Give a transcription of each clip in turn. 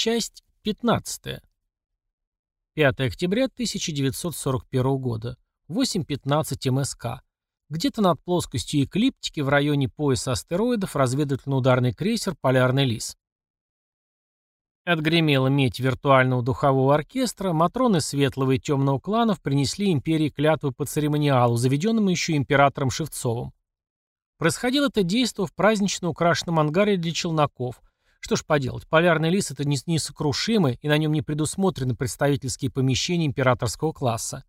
Часть 15. 5 октября 1941 года. 8.15 МСК. Где-то над плоскостью эклиптики в районе пояса астероидов разведывательно-ударный крейсер «Полярный лис». Отгремела медь виртуального духового оркестра, матроны светлого и темного кланов принесли империи клятву по церемониалу, заведенному еще императором Шевцовым. Происходило это действо в празднично украшенном ангаре для челноков. Что ж поделать, полярный лис это несокрушимый, и на нем не предусмотрены представительские помещения императорского класса.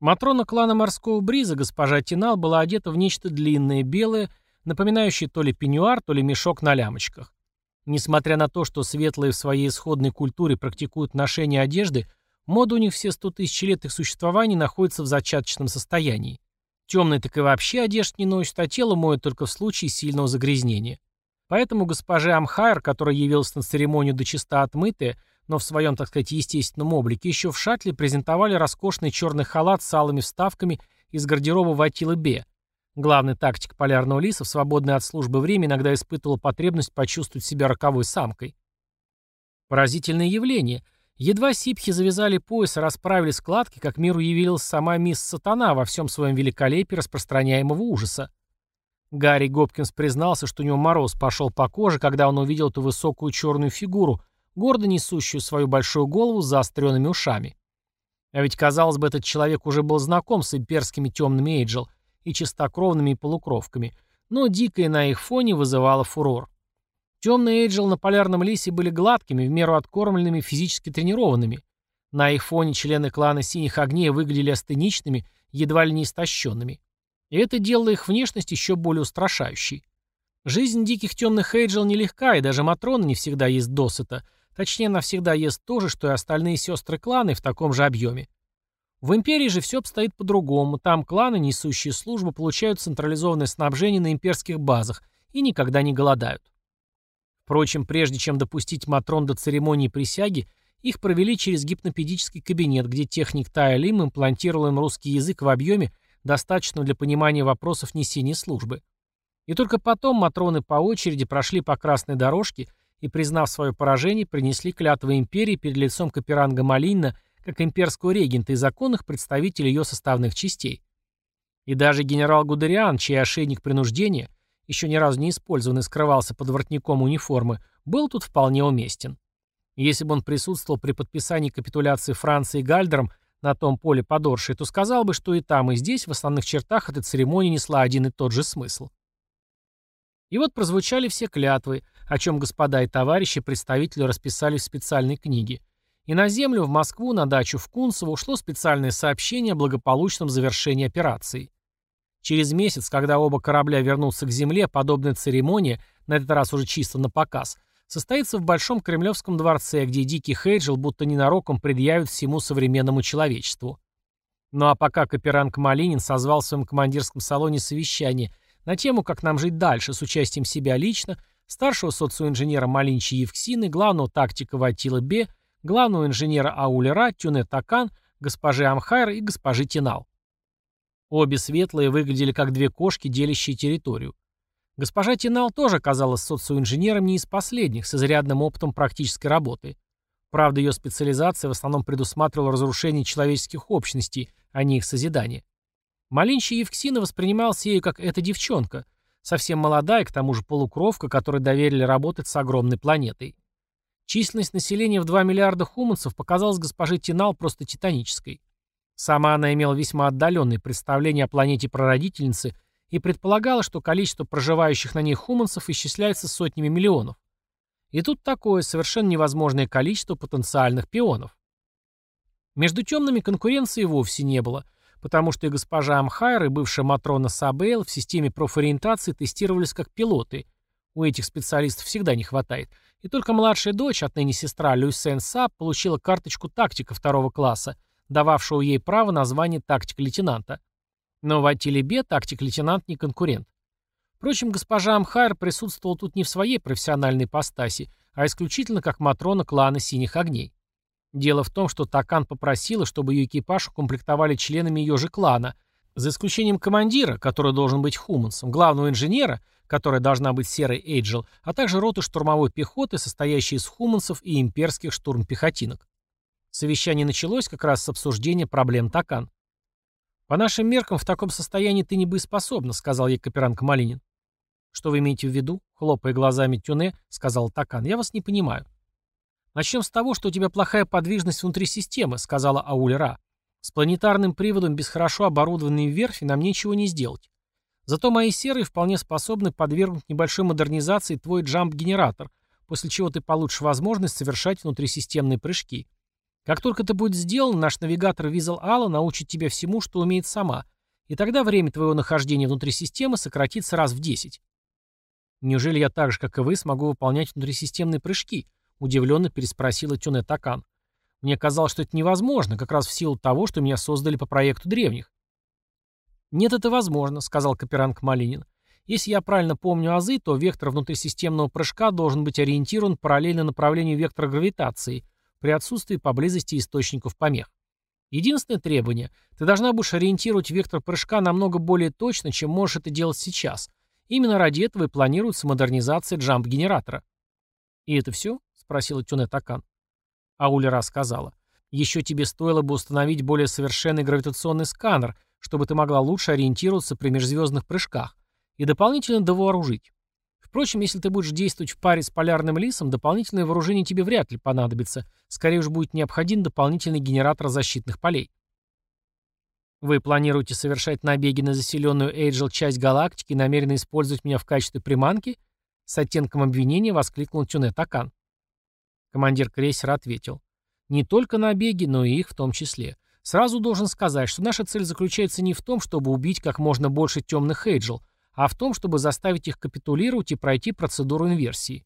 Матрона клана морского бриза, госпожа Тинал, была одета в нечто длинное, белое, напоминающее то ли пеньюар, то ли мешок на лямочках. Несмотря на то, что светлые в своей исходной культуре практикуют ношение одежды, мода у них все сто тысяч лет их существования находится в зачаточном состоянии. Темные так и вообще одежд не носят, а тело моют только в случае сильного загрязнения. Поэтому госпоже Амхайр, которая явилась на церемонию до чиста отмытая, но в своем, так сказать, естественном облике, еще в шаттле презентовали роскошный черный халат с алыми вставками из гардероба Ватилы Б. Главный тактик полярного лиса в свободное от службы время иногда испытывал потребность почувствовать себя роковой самкой. Поразительное явление. Едва сипхи завязали пояс и расправили складки, как миру явилась сама мисс Сатана во всем своем великолепии распространяемого ужаса. Гарри Гопкинс признался, что у него мороз пошел по коже, когда он увидел эту высокую черную фигуру, гордо несущую свою большую голову с заостренными ушами. А ведь, казалось бы, этот человек уже был знаком с имперскими темными Эйджел и чистокровными и полукровками, но дикое на их фоне вызывало фурор. Темные Эйджел на полярном лисе были гладкими, в меру откормленными, физически тренированными. На их фоне члены клана Синих Огней выглядели астеничными, едва ли не истощенными. И это делало их внешность еще более устрашающей. Жизнь диких темных Эйджел нелегка, и даже Матрона не всегда ест досыта. Точнее, она всегда ест то же, что и остальные сестры кланы в таком же объеме. В Империи же все обстоит по-другому. Там кланы, несущие службу, получают централизованное снабжение на имперских базах и никогда не голодают. Впрочем, прежде чем допустить Матрон до церемонии присяги, их провели через гипнопедический кабинет, где техник Тая Лим имплантировал им русский язык в объеме, достаточном для понимания вопросов несения службы. И только потом Матроны по очереди прошли по красной дорожке и, признав свое поражение, принесли клятвы империи перед лицом Каперанга Малинна как имперского регента и законных представителей ее составных частей. И даже генерал Гудериан, чей ошейник принуждения – еще ни разу не использованный, скрывался под воротником униформы, был тут вполне уместен. Если бы он присутствовал при подписании капитуляции Франции Гальдером на том поле подоршей, то сказал бы, что и там, и здесь в основных чертах эта церемония несла один и тот же смысл. И вот прозвучали все клятвы, о чем господа и товарищи представители расписали в специальной книге. И на землю, в Москву, на дачу в Кунцево ушло специальное сообщение о благополучном завершении операции. Через месяц, когда оба корабля вернутся к земле, подобная церемония, на этот раз уже чисто на показ, состоится в Большом Кремлевском дворце, где Дикий Хейджел будто ненароком предъявит всему современному человечеству. Ну а пока Каперанг Малинин созвал в своем командирском салоне совещание на тему «Как нам жить дальше» с участием себя лично, старшего социоинженера Малинчи Евксины, главного тактика Ватила Бе, главного инженера Аулера, Тюне Такан, госпожи Амхайр и госпожи Тинал. Обе светлые выглядели как две кошки, делящие территорию. Госпожа Тинал тоже оказалась социоинженером не из последних, с изрядным опытом практической работы. Правда, ее специализация в основном предусматривала разрушение человеческих общностей, а не их созидание. Малинча Евксина воспринималась ею как эта девчонка, совсем молодая, к тому же полукровка, которой доверили работать с огромной планетой. Численность населения в 2 миллиарда хуманцев показалась госпоже Тинал просто титанической. Сама она имела весьма отдаленные представления о планете прародительницы и предполагала, что количество проживающих на ней хуманцев исчисляется сотнями миллионов. И тут такое совершенно невозможное количество потенциальных пионов. Между темными конкуренции вовсе не было, потому что и госпожа Амхайр, и бывшая Матрона Сабейл в системе профориентации тестировались как пилоты. У этих специалистов всегда не хватает. И только младшая дочь, отныне сестра Люсен Саб, получила карточку тактика второго класса – дававшего ей право на звание тактик-лейтенанта. Но в Атилебе тактик-лейтенант не конкурент. Впрочем, госпожа Амхайр присутствовала тут не в своей профессиональной постаси, а исключительно как матрона клана Синих Огней. Дело в том, что Такан попросила, чтобы ее экипаж укомплектовали членами ее же клана, За исключением командира, который должен быть хумансом, главного инженера, которая должна быть серой Эйджел, а также роты штурмовой пехоты, состоящей из хумансов и имперских штурмпехотинок. Совещание началось как раз с обсуждения проблем Такан. «По нашим меркам, в таком состоянии ты не боеспособна», — сказал ей Каперанг Малинин. «Что вы имеете в виду?» — хлопая глазами Тюне, сказал Такан. «Я вас не понимаю». «Начнем с того, что у тебя плохая подвижность внутри системы», — сказала Аулера. «С планетарным приводом без хорошо оборудованной верфи нам ничего не сделать. Зато мои серые вполне способны подвергнуть небольшой модернизации твой джамп-генератор, после чего ты получишь возможность совершать внутрисистемные прыжки. Как только это будет сделано, наш навигатор Визел Алла научит тебя всему, что умеет сама, и тогда время твоего нахождения внутри системы сократится раз в 10. Неужели я так же, как и вы, смогу выполнять внутрисистемные прыжки? Удивленно переспросила Тюне Такан. Мне казалось, что это невозможно, как раз в силу того, что меня создали по проекту древних. «Нет, это возможно», — сказал Каперанг Малинин. «Если я правильно помню азы, то вектор внутрисистемного прыжка должен быть ориентирован параллельно направлению вектора гравитации, при отсутствии поблизости источников помех. Единственное требование – ты должна будешь ориентировать вектор прыжка намного более точно, чем можешь это делать сейчас. Именно ради этого и планируется модернизация джамп-генератора. «И это все?» – спросила Тюне Такан. Ауля рассказала. «Еще тебе стоило бы установить более совершенный гравитационный сканер, чтобы ты могла лучше ориентироваться при межзвездных прыжках, и дополнительно довооружить. Впрочем, если ты будешь действовать в паре с полярным лисом, дополнительное вооружение тебе вряд ли понадобится. Скорее уж будет необходим дополнительный генератор защитных полей. Вы планируете совершать набеги на заселенную Эйджел часть галактики и намерены использовать меня в качестве приманки? С оттенком обвинения воскликнул Тюне Такан. Командир крейсера ответил. Не только набеги, но и их в том числе. Сразу должен сказать, что наша цель заключается не в том, чтобы убить как можно больше темных Эйджел, а в том, чтобы заставить их капитулировать и пройти процедуру инверсии.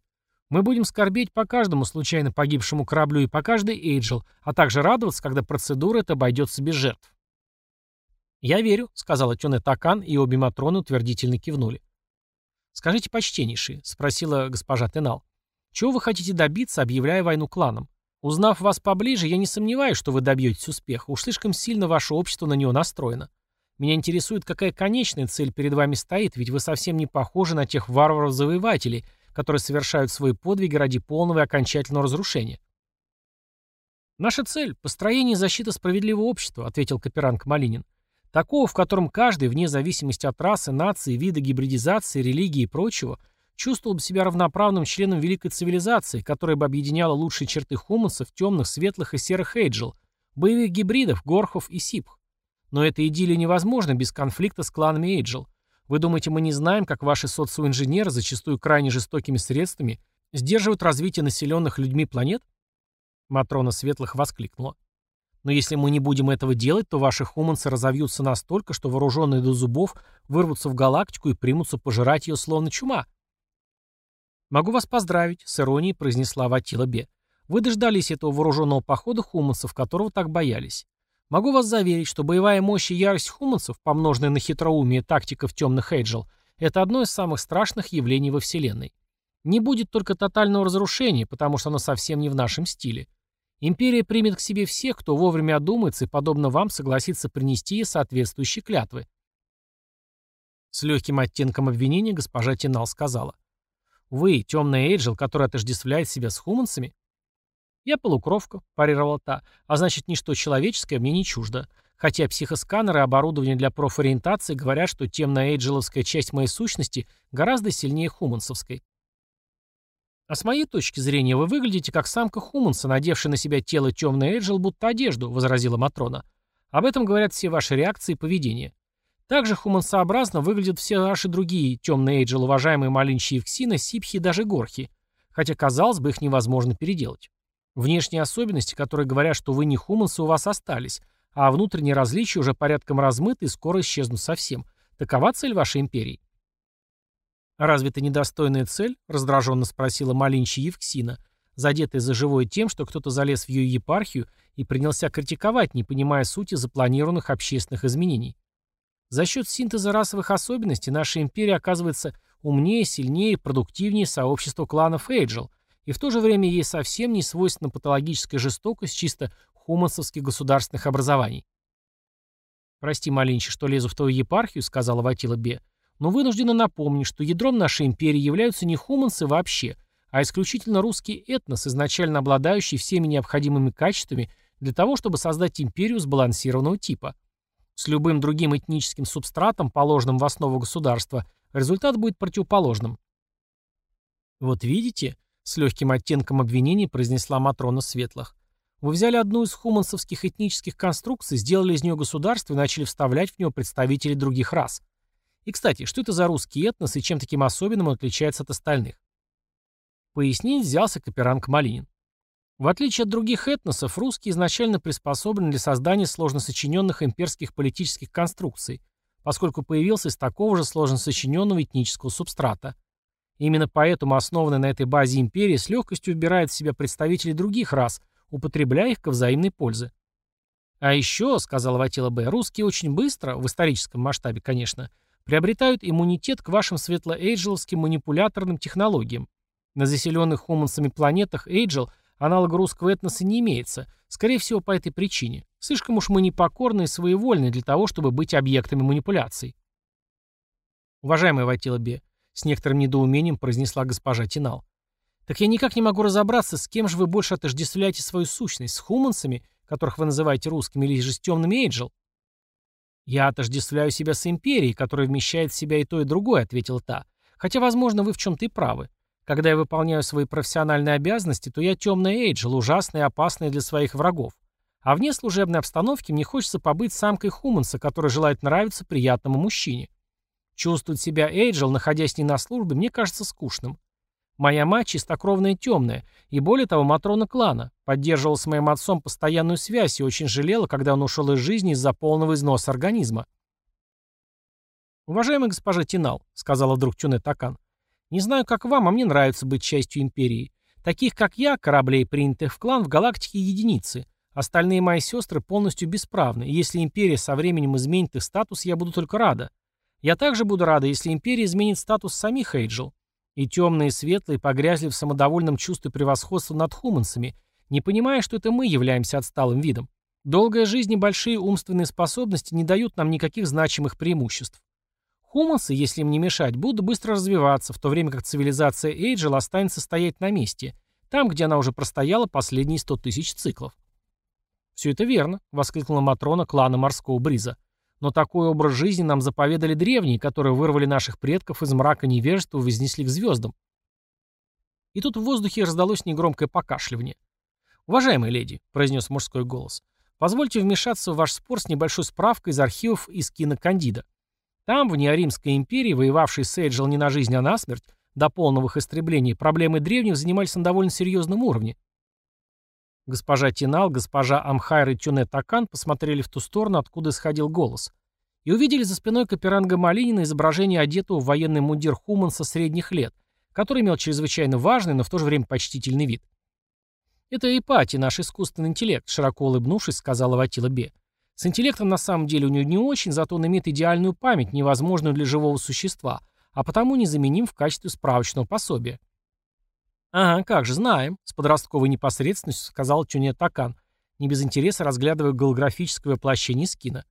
Мы будем скорбеть по каждому случайно погибшему кораблю и по каждой Эйджел, а также радоваться, когда процедура эта обойдется без жертв. «Я верю», — сказала Тёне Такан, и обе Матроны утвердительно кивнули. «Скажите, почтеннейший», — спросила госпожа Тенал, — «чего вы хотите добиться, объявляя войну кланам? Узнав вас поближе, я не сомневаюсь, что вы добьетесь успеха, уж слишком сильно ваше общество на него настроено. Меня интересует, какая конечная цель перед вами стоит, ведь вы совсем не похожи на тех варваров-завоевателей, которые совершают свои подвиги ради полного и окончательного разрушения. «Наша цель – построение и защита справедливого общества», – ответил Каперанг Малинин. «Такого, в котором каждый, вне зависимости от расы, нации, вида гибридизации, религии и прочего, чувствовал бы себя равноправным членом великой цивилизации, которая бы объединяла лучшие черты хумансов, темных, светлых и серых эйджел, боевых гибридов, горхов и сипх. Но эта идиллия невозможна без конфликта с кланами Эйджел. Вы думаете, мы не знаем, как ваши социоинженеры, зачастую крайне жестокими средствами, сдерживают развитие населенных людьми планет? Матрона Светлых воскликнула. Но если мы не будем этого делать, то ваши хуманцы разовьются настолько, что вооруженные до зубов вырвутся в галактику и примутся пожирать ее словно чума. «Могу вас поздравить», — с иронией произнесла Ватила Бе. «Вы дождались этого вооруженного похода хуманцев, которого так боялись. Могу вас заверить, что боевая мощь и ярость хуманцев, помноженная на хитроумие тактиков темных Эйджел, это одно из самых страшных явлений во Вселенной. Не будет только тотального разрушения, потому что оно совсем не в нашем стиле. Империя примет к себе всех, кто вовремя одумается и, подобно вам, согласится принести ей соответствующие клятвы. С легким оттенком обвинения госпожа Тинал сказала. «Вы, темная Эйджел, которая отождествляет себя с хуманцами?» «Я полукровка», — парировала та, «а значит, ничто человеческое мне не чуждо. Хотя психосканеры и оборудование для профориентации говорят, что темная эйджеловская часть моей сущности гораздо сильнее хумансовской. А с моей точки зрения вы выглядите как самка хуманса, надевшая на себя тело темной эйджел, будто одежду, возразила Матрона. Об этом говорят все ваши реакции и поведение. Также хумансообразно выглядят все ваши другие темные эйджел, уважаемые малинчи Евксина, сипхи и даже горхи. Хотя, казалось бы, их невозможно переделать. Внешние особенности, которые говорят, что вы не хумансы, у вас остались, а внутренние различия уже порядком размыты и скоро исчезнут совсем. Такова цель вашей империи. «Разве это недостойная цель?» — раздраженно спросила Малинчи Евксина, задетая за живое тем, что кто-то залез в ее епархию и принялся критиковать, не понимая сути запланированных общественных изменений. За счет синтеза расовых особенностей наша империя оказывается умнее, сильнее, продуктивнее сообщества кланов Эйджел, и в то же время ей совсем не свойственна патологическая жестокость чисто хумансовских государственных образований. прости, Малинчи, что лезу в твою епархию», — сказала Ватила Бе, «но вынуждена напомнить, что ядром нашей империи являются не хуманцы вообще, а исключительно русский этнос, изначально обладающий всеми необходимыми качествами для того, чтобы создать империю сбалансированного типа. С любым другим этническим субстратом, положенным в основу государства, результат будет противоположным. «Вот видите», — с легким оттенком обвинений произнесла Матрона Светлых, «вы взяли одну из хумансовских этнических конструкций, сделали из нее государство и начали вставлять в него представителей других рас. И, кстати, что это за русский этнос и чем таким особенным он отличается от остальных?» Пояснить взялся Каперанг Малинин. В отличие от других этносов, русские изначально приспособлены для создания сложно сочиненных имперских политических конструкций, поскольку появился из такого же сложно сочиненного этнического субстрата. Именно поэтому основанная на этой базе империя с легкостью выбирает в себя представителей других рас, употребляя их ко взаимной пользе. А еще, сказал Ватила Б., русские очень быстро, в историческом масштабе, конечно, приобретают иммунитет к вашим светлоэйджеловским манипуляторным технологиям. На заселенных хумансами планетах Эйджел – Аналога русского этноса не имеется, скорее всего по этой причине. Слишком уж мы непокорны и своевольны для того, чтобы быть объектами манипуляций. Уважаемый Ватила Бе, с некоторым недоумением произнесла госпожа Тинал. Так я никак не могу разобраться, с кем же вы больше отождествляете свою сущность, с хуманцами, которых вы называете русскими, или же с темными Эйджел? Я отождествляю себя с империей, которая вмещает в себя и то, и другое, ответила та. Хотя, возможно, вы в чем-то и правы. Когда я выполняю свои профессиональные обязанности, то я темный Эйджел, ужасный и опасный для своих врагов. А вне служебной обстановки мне хочется побыть самкой Хуманса, который желает нравиться приятному мужчине. Чувствовать себя Эйджел, находясь не на службе, мне кажется скучным. Моя мать чистокровная темная, и более того, Матрона клана, поддерживала с моим отцом постоянную связь и очень жалела, когда он ушел из жизни из-за полного износа организма. «Уважаемая госпожа Тинал», — сказала вдруг Тюне Такан, не знаю, как вам, а мне нравится быть частью империи. Таких, как я, кораблей, принятых в клан, в галактике единицы. Остальные мои сестры полностью бесправны, и если империя со временем изменит их статус, я буду только рада. Я также буду рада, если империя изменит статус самих Эйджел. И темные и светлые погрязли в самодовольном чувстве превосходства над хуманцами, не понимая, что это мы являемся отсталым видом. Долгая жизнь и большие умственные способности не дают нам никаких значимых преимуществ. Хумансы, если им не мешать, будут быстро развиваться, в то время как цивилизация Эйджел останется стоять на месте, там, где она уже простояла последние сто тысяч циклов. «Все это верно», — воскликнула Матрона клана морского бриза. «Но такой образ жизни нам заповедали древние, которые вырвали наших предков из мрака невежества и вознесли к звездам». И тут в воздухе раздалось негромкое покашливание. «Уважаемая леди», — произнес мужской голос, — «позвольте вмешаться в ваш спор с небольшой справкой из архивов из кинокандида. Там, в Неоримской империи, воевавшей с Эйджел не на жизнь, а на смерть, до полного их истребления, проблемы древних занимались на довольно серьезном уровне. Госпожа Тинал, госпожа Амхайр и Тюне Такан посмотрели в ту сторону, откуда исходил голос, и увидели за спиной Каперанга Малинина изображение одетого в военный мундир Хуманса средних лет, который имел чрезвычайно важный, но в то же время почтительный вид. «Это Ипати, наш искусственный интеллект», — широко улыбнувшись, сказала Ватила Бе. С интеллектом на самом деле у него не очень, зато он имеет идеальную память, невозможную для живого существа, а потому незаменим в качестве справочного пособия. «Ага, как же, знаем», — с подростковой непосредственностью сказал Тюне Такан, не без интереса разглядывая голографическое воплощение скина.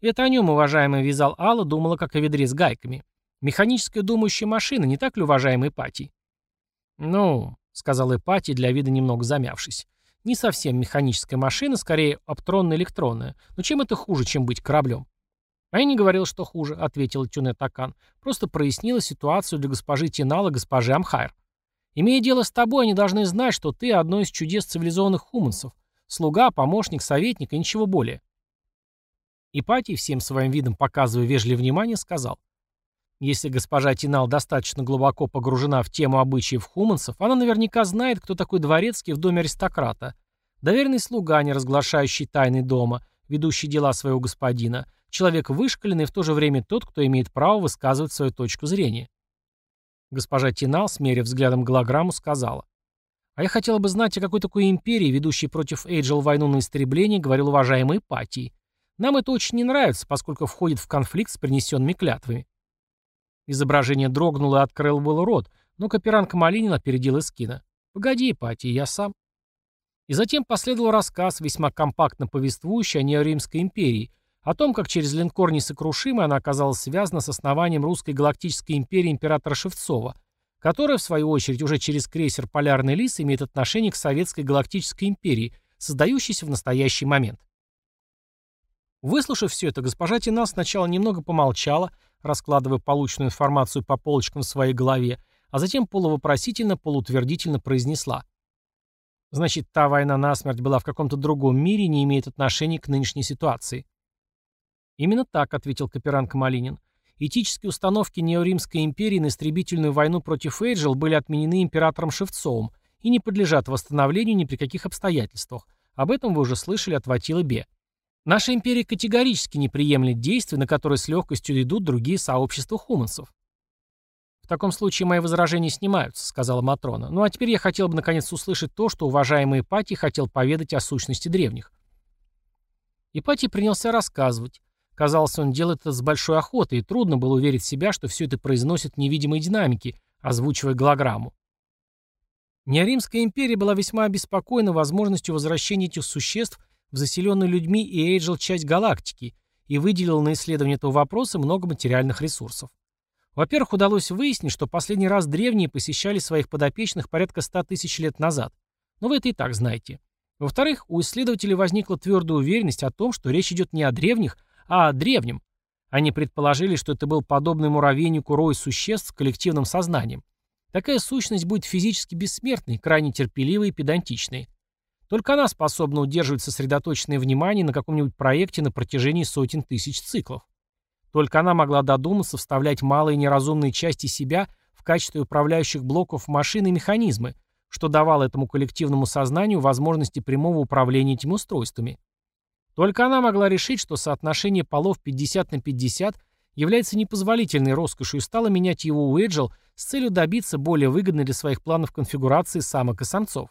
«Это о нем, уважаемый Визал Алла, думала, как о ведре с гайками. Механическая думающая машина, не так ли, уважаемый Ипатий?» «Ну», — сказал Ипатий, для вида немного замявшись. Не совсем механическая машина, скорее оптронно-электронная. Но чем это хуже, чем быть кораблем? А я не говорил, что хуже, ответил Тюне Такан. Просто прояснила ситуацию для госпожи Тинала, госпожи Амхайр. Имея дело с тобой, они должны знать, что ты одно из чудес цивилизованных хуманцев. Слуга, помощник, советник и ничего более. Ипатий, всем своим видом показывая вежливое внимание, сказал. Если госпожа Тинал достаточно глубоко погружена в тему обычаев хуманцев, она наверняка знает, кто такой дворецкий в доме аристократа. Доверенный слуга, не разглашающий тайны дома, ведущий дела своего господина, человек вышкаленный в то же время тот, кто имеет право высказывать свою точку зрения. Госпожа Тинал, смерив взглядом голограмму, сказала. «А я хотела бы знать, о какой такой империи, ведущей против Эйджел войну на истребление, говорил уважаемый Патий. Нам это очень не нравится, поскольку входит в конфликт с принесенными клятвами». Изображение дрогнуло и открыл был рот, но Каперанг Малинин опередил Искина. «Погоди, Пати, я сам». И затем последовал рассказ, весьма компактно повествующий о Неоримской империи, О том, как через линкор «Несокрушимый» она оказалась связана с основанием русской галактической империи императора Шевцова, которая, в свою очередь, уже через крейсер «Полярный лис» имеет отношение к советской галактической империи, создающейся в настоящий момент. Выслушав все это, госпожа Тинал сначала немного помолчала, раскладывая полученную информацию по полочкам в своей голове, а затем полувопросительно, полутвердительно произнесла. Значит, та война насмерть была в каком-то другом мире и не имеет отношения к нынешней ситуации. Именно так, ответил Каперанг Малинин. Этические установки Неоримской империи на истребительную войну против Эйджел были отменены императором Шевцовым и не подлежат восстановлению ни при каких обстоятельствах. Об этом вы уже слышали от Ватила Бе. Наша империя категорически не приемлет действия, на которые с легкостью идут другие сообщества хуманцев. «В таком случае мои возражения снимаются», — сказала Матрона. «Ну а теперь я хотел бы наконец услышать то, что уважаемый Ипатий хотел поведать о сущности древних». Ипатий принялся рассказывать. Казалось, он делает это с большой охотой, и трудно было уверить себя, что все это произносит невидимой динамики, озвучивая голограмму. Неоримская империя была весьма обеспокоена возможностью возвращения этих существ в заселенную людьми и Эйджел часть галактики и выделила на исследование этого вопроса много материальных ресурсов. Во-первых, удалось выяснить, что последний раз древние посещали своих подопечных порядка 100 тысяч лет назад. Но вы это и так знаете. Во-вторых, у исследователей возникла твердая уверенность о том, что речь идет не о древних, а о древнем. Они предположили, что это был подобный муравейнику рой существ с коллективным сознанием. Такая сущность будет физически бессмертной, крайне терпеливой и педантичной. Только она способна удерживать сосредоточенное внимание на каком-нибудь проекте на протяжении сотен тысяч циклов. Только она могла додуматься вставлять малые неразумные части себя в качестве управляющих блоков машины и механизмы, что давало этому коллективному сознанию возможности прямого управления этими устройствами. Только она могла решить, что соотношение полов 50 на 50 является непозволительной роскошью и стала менять его у Эджил с целью добиться более выгодной для своих планов конфигурации самок и самцов.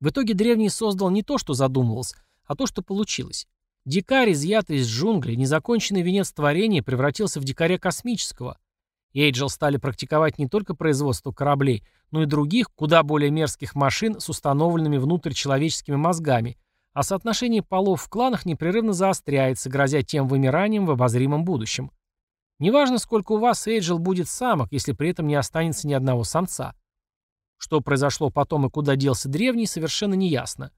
В итоге древний создал не то, что задумывалось, а то, что получилось. Дикарь, изъятый из джунглей, незаконченный венец творения, превратился в дикаря космического. Эйджел стали практиковать не только производство кораблей, но и других, куда более мерзких машин с установленными внутрь человеческими мозгами, а соотношение полов в кланах непрерывно заостряется, грозя тем вымиранием в обозримом будущем. Неважно, сколько у вас Эйджел будет самок, если при этом не останется ни одного самца. Что произошло потом и куда делся древний, совершенно неясно.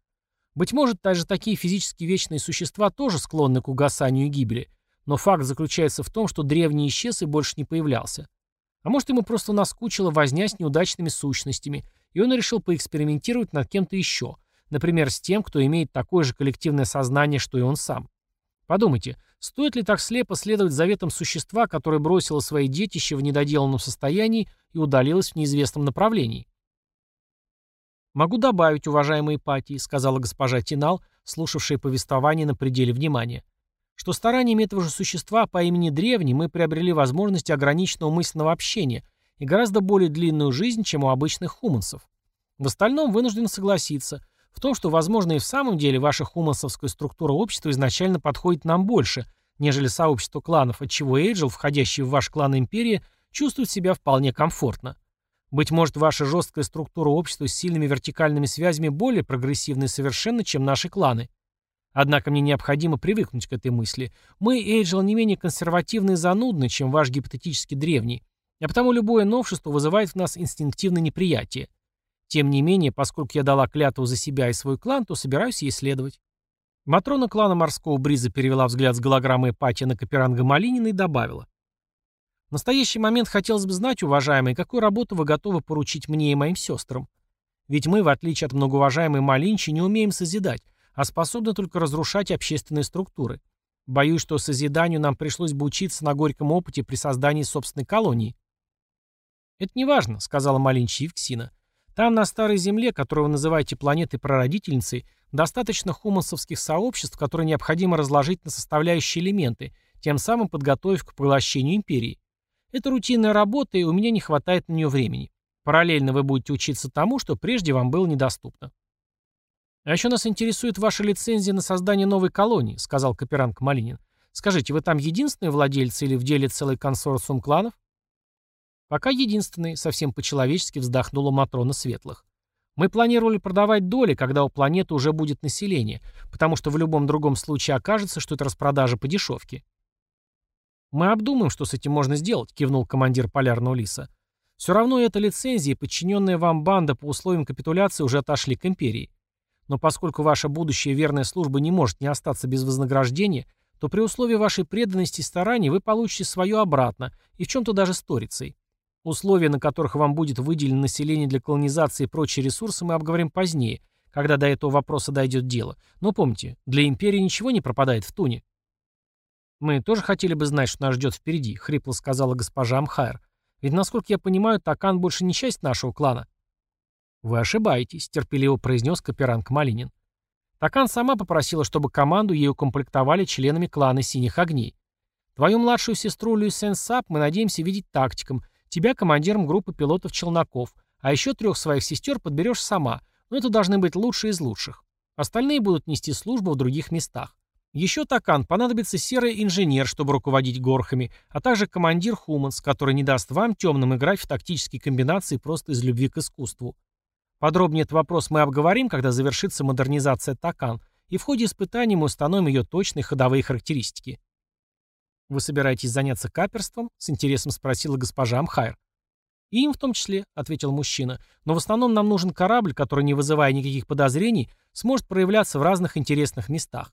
Быть может, даже такие физически вечные существа тоже склонны к угасанию и гибели, но факт заключается в том, что древний исчез и больше не появлялся. А может, ему просто наскучило возня с неудачными сущностями, и он решил поэкспериментировать над кем-то еще, например, с тем, кто имеет такое же коллективное сознание, что и он сам. Подумайте, стоит ли так слепо следовать заветам существа, которое бросило свои детища в недоделанном состоянии и удалилось в неизвестном направлении? «Могу добавить, уважаемые Ипатии», — сказала госпожа Тинал, слушавшая повествование на пределе внимания, что стараниями этого же существа по имени Древний мы приобрели возможность ограниченного мысленного общения и гораздо более длинную жизнь, чем у обычных хуманцев. В остальном вынужден согласиться в том, что, возможно, и в самом деле ваша хумансовская структура общества изначально подходит нам больше, нежели сообщество кланов, отчего Эйджел, входящий в ваш клан Империи, чувствует себя вполне комфортно. Быть может, ваша жесткая структура общества с сильными вертикальными связями более прогрессивны совершенно, чем наши кланы. Однако мне необходимо привыкнуть к этой мысли. Мы, Эйджел, не менее консервативны и занудны, чем ваш гипотетически древний, а потому любое новшество вызывает в нас инстинктивное неприятие. Тем не менее, поскольку я дала клятву за себя и свой клан, то собираюсь ей следовать. Матрона клана морского бриза перевела взгляд с голограммы Пати на Каперанга Малинина и добавила. В настоящий момент хотелось бы знать, уважаемые, какую работу вы готовы поручить мне и моим сестрам. Ведь мы, в отличие от многоуважаемой Малинчи, не умеем созидать, а способны только разрушать общественные структуры. Боюсь, что созиданию нам пришлось бы учиться на горьком опыте при создании собственной колонии. «Это не важно», — сказала Малинчи Евксина. «Там, на Старой Земле, которую вы называете планетой-прародительницей, достаточно хумансовских сообществ, которые необходимо разложить на составляющие элементы, тем самым подготовив к поглощению империи. Это рутинная работа, и у меня не хватает на нее времени. Параллельно вы будете учиться тому, что прежде вам было недоступно. «А еще нас интересует ваша лицензия на создание новой колонии», сказал Каперанг Малинин. «Скажите, вы там единственные владельцы или в деле целый консорциум кланов?» «Пока единственный», совсем по-человечески вздохнула Матрона Светлых. Мы планировали продавать доли, когда у планеты уже будет население, потому что в любом другом случае окажется, что это распродажа по дешевке. «Мы обдумаем, что с этим можно сделать», — кивнул командир полярного лиса. «Все равно эта лицензия, подчиненная вам банда по условиям капитуляции, уже отошли к империи. Но поскольку ваша будущая верная служба не может не остаться без вознаграждения, то при условии вашей преданности и стараний вы получите свое обратно, и в чем-то даже сторицей. Условия, на которых вам будет выделено население для колонизации и прочие ресурсы, мы обговорим позднее, когда до этого вопроса дойдет дело. Но помните, для империи ничего не пропадает в туне. «Мы тоже хотели бы знать, что нас ждет впереди», — хрипло сказала госпожа Амхайр. «Ведь, насколько я понимаю, Такан больше не часть нашего клана». «Вы ошибаетесь», — терпеливо произнес Каперанг Малинин. Такан сама попросила, чтобы команду ей укомплектовали членами клана Синих Огней. Твою младшую сестру Люсен Сап мы надеемся видеть тактиком, тебя командиром группы пилотов-челноков, а еще трех своих сестер подберешь сама, но это должны быть лучшие из лучших. Остальные будут нести службу в других местах. Еще Такан понадобится серый инженер, чтобы руководить горхами, а также командир Хуманс, который не даст вам, темным, играть в тактические комбинации просто из любви к искусству. Подробнее этот вопрос мы обговорим, когда завершится модернизация Такан, и в ходе испытаний мы установим ее точные ходовые характеристики. «Вы собираетесь заняться каперством?» — с интересом спросила госпожа Амхайр. «И им в том числе», — ответил мужчина. «Но в основном нам нужен корабль, который, не вызывая никаких подозрений, сможет проявляться в разных интересных местах.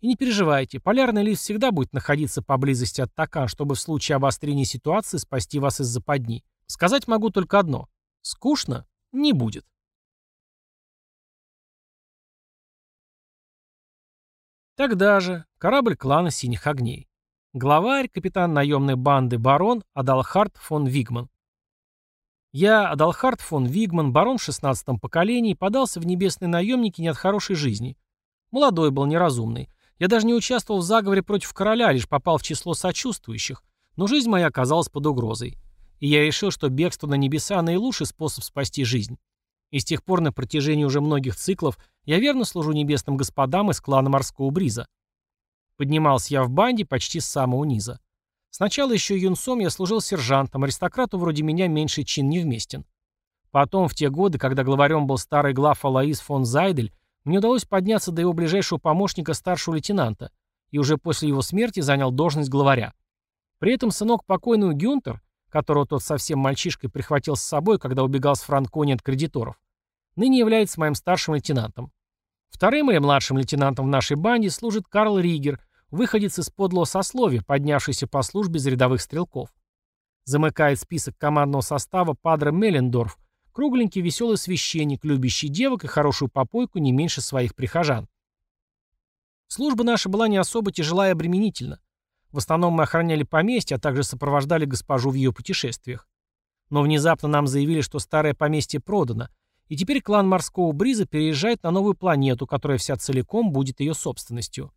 И не переживайте, полярный лист всегда будет находиться поблизости от Такан, чтобы в случае обострения ситуации спасти вас из западни. Сказать могу только одно. Скучно не будет. Тогда же корабль клана Синих Огней. Главарь, капитан наемной банды барон Адалхард фон Вигман. Я, Адалхард фон Вигман, барон в шестнадцатом поколении, подался в небесные наемники не от хорошей жизни. Молодой был, неразумный. Я даже не участвовал в заговоре против короля, лишь попал в число сочувствующих, но жизнь моя оказалась под угрозой. И я решил, что бегство на небеса – наилучший способ спасти жизнь. И с тех пор на протяжении уже многих циклов я верно служу небесным господам из клана морского бриза. Поднимался я в банде почти с самого низа. Сначала еще юнцом я служил сержантом, аристократу вроде меня меньший чин не вместен. Потом, в те годы, когда главарем был старый глав Алаис фон Зайдель, мне удалось подняться до его ближайшего помощника старшего лейтенанта, и уже после его смерти занял должность главаря. При этом сынок покойного Гюнтер, которого тот совсем мальчишкой прихватил с собой, когда убегал с Франкони от кредиторов, ныне является моим старшим лейтенантом. Вторым или младшим лейтенантом в нашей банде служит Карл Ригер, выходец из подлого сословия, поднявшийся по службе из рядовых стрелков. Замыкает список командного состава Падре Меллендорф, Кругленький веселый священник, любящий девок и хорошую попойку не меньше своих прихожан. Служба наша была не особо тяжела и обременительна. В основном мы охраняли поместье, а также сопровождали госпожу в ее путешествиях. Но внезапно нам заявили, что старое поместье продано, и теперь клан морского бриза переезжает на новую планету, которая вся целиком будет ее собственностью.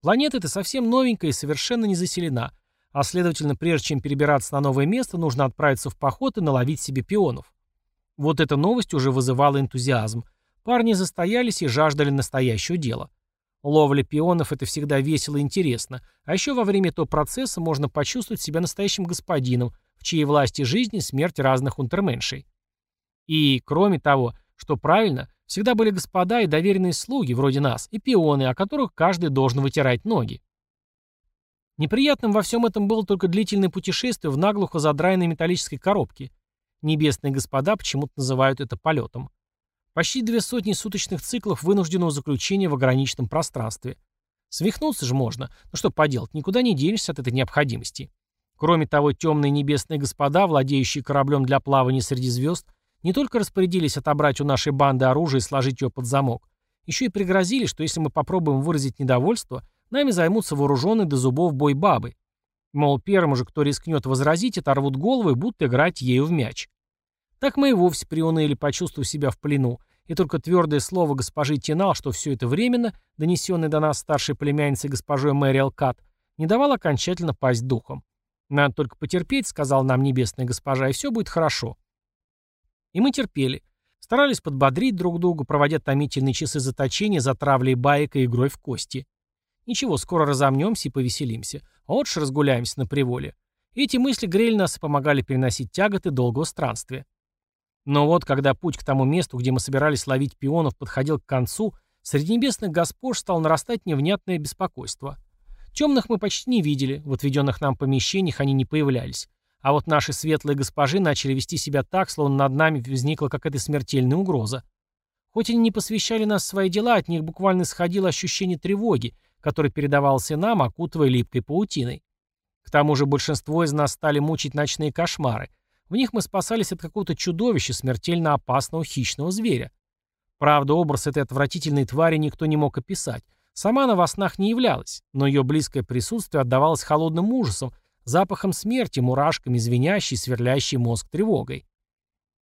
Планета эта совсем новенькая и совершенно не заселена, а следовательно, прежде чем перебираться на новое место, нужно отправиться в поход и наловить себе пионов. Вот эта новость уже вызывала энтузиазм. Парни застоялись и жаждали настоящего дела. Ловля пионов – это всегда весело и интересно, а еще во время этого процесса можно почувствовать себя настоящим господином, в чьей власти жизни смерть разных унтерменшей. И, кроме того, что правильно, всегда были господа и доверенные слуги, вроде нас, и пионы, о которых каждый должен вытирать ноги. Неприятным во всем этом было только длительное путешествие в наглухо задраенной металлической коробке, Небесные господа почему-то называют это полетом. Почти две сотни суточных циклов вынужденного заключения в ограниченном пространстве. Свихнуться же можно, но что поделать, никуда не денешься от этой необходимости. Кроме того, темные небесные господа, владеющие кораблем для плавания среди звезд, не только распорядились отобрать у нашей банды оружие и сложить ее под замок, еще и пригрозили, что если мы попробуем выразить недовольство, нами займутся вооруженные до зубов бой-бабы. Мол, первому же, кто рискнет возразить, оторвут голову и будут играть ею в мяч. Так мы и вовсе приуныли, почувствовав себя в плену, и только твердое слово госпожи Тинал, что все это временно, донесенное до нас старшей племянницей госпожой Мэриэл Кат, не давало окончательно пасть духом. «Надо только потерпеть», — сказал нам небесная госпожа, — «и все будет хорошо». И мы терпели. Старались подбодрить друг друга, проводя томительные часы заточения за травлей баек и игрой в кости. Ничего, скоро разомнемся и повеселимся. А вот же разгуляемся на приволе. Эти мысли грели нас и помогали переносить тяготы долгого странствия. Но вот, когда путь к тому месту, где мы собирались ловить пионов, подходил к концу, среди небесных госпож стало нарастать невнятное беспокойство. Темных мы почти не видели, в отведенных нам помещениях они не появлялись. А вот наши светлые госпожи начали вести себя так, словно над нами возникла какая-то смертельная угроза. Хоть они не посвящали нас в свои дела, от них буквально исходило ощущение тревоги, которое передавалось и нам, окутывая липкой паутиной. К тому же большинство из нас стали мучить ночные кошмары. В них мы спасались от какого-то чудовища, смертельно опасного хищного зверя. Правда, образ этой отвратительной твари никто не мог описать. Сама она во снах не являлась, но ее близкое присутствие отдавалось холодным ужасом, запахом смерти, мурашками, звенящей, сверлящей мозг тревогой.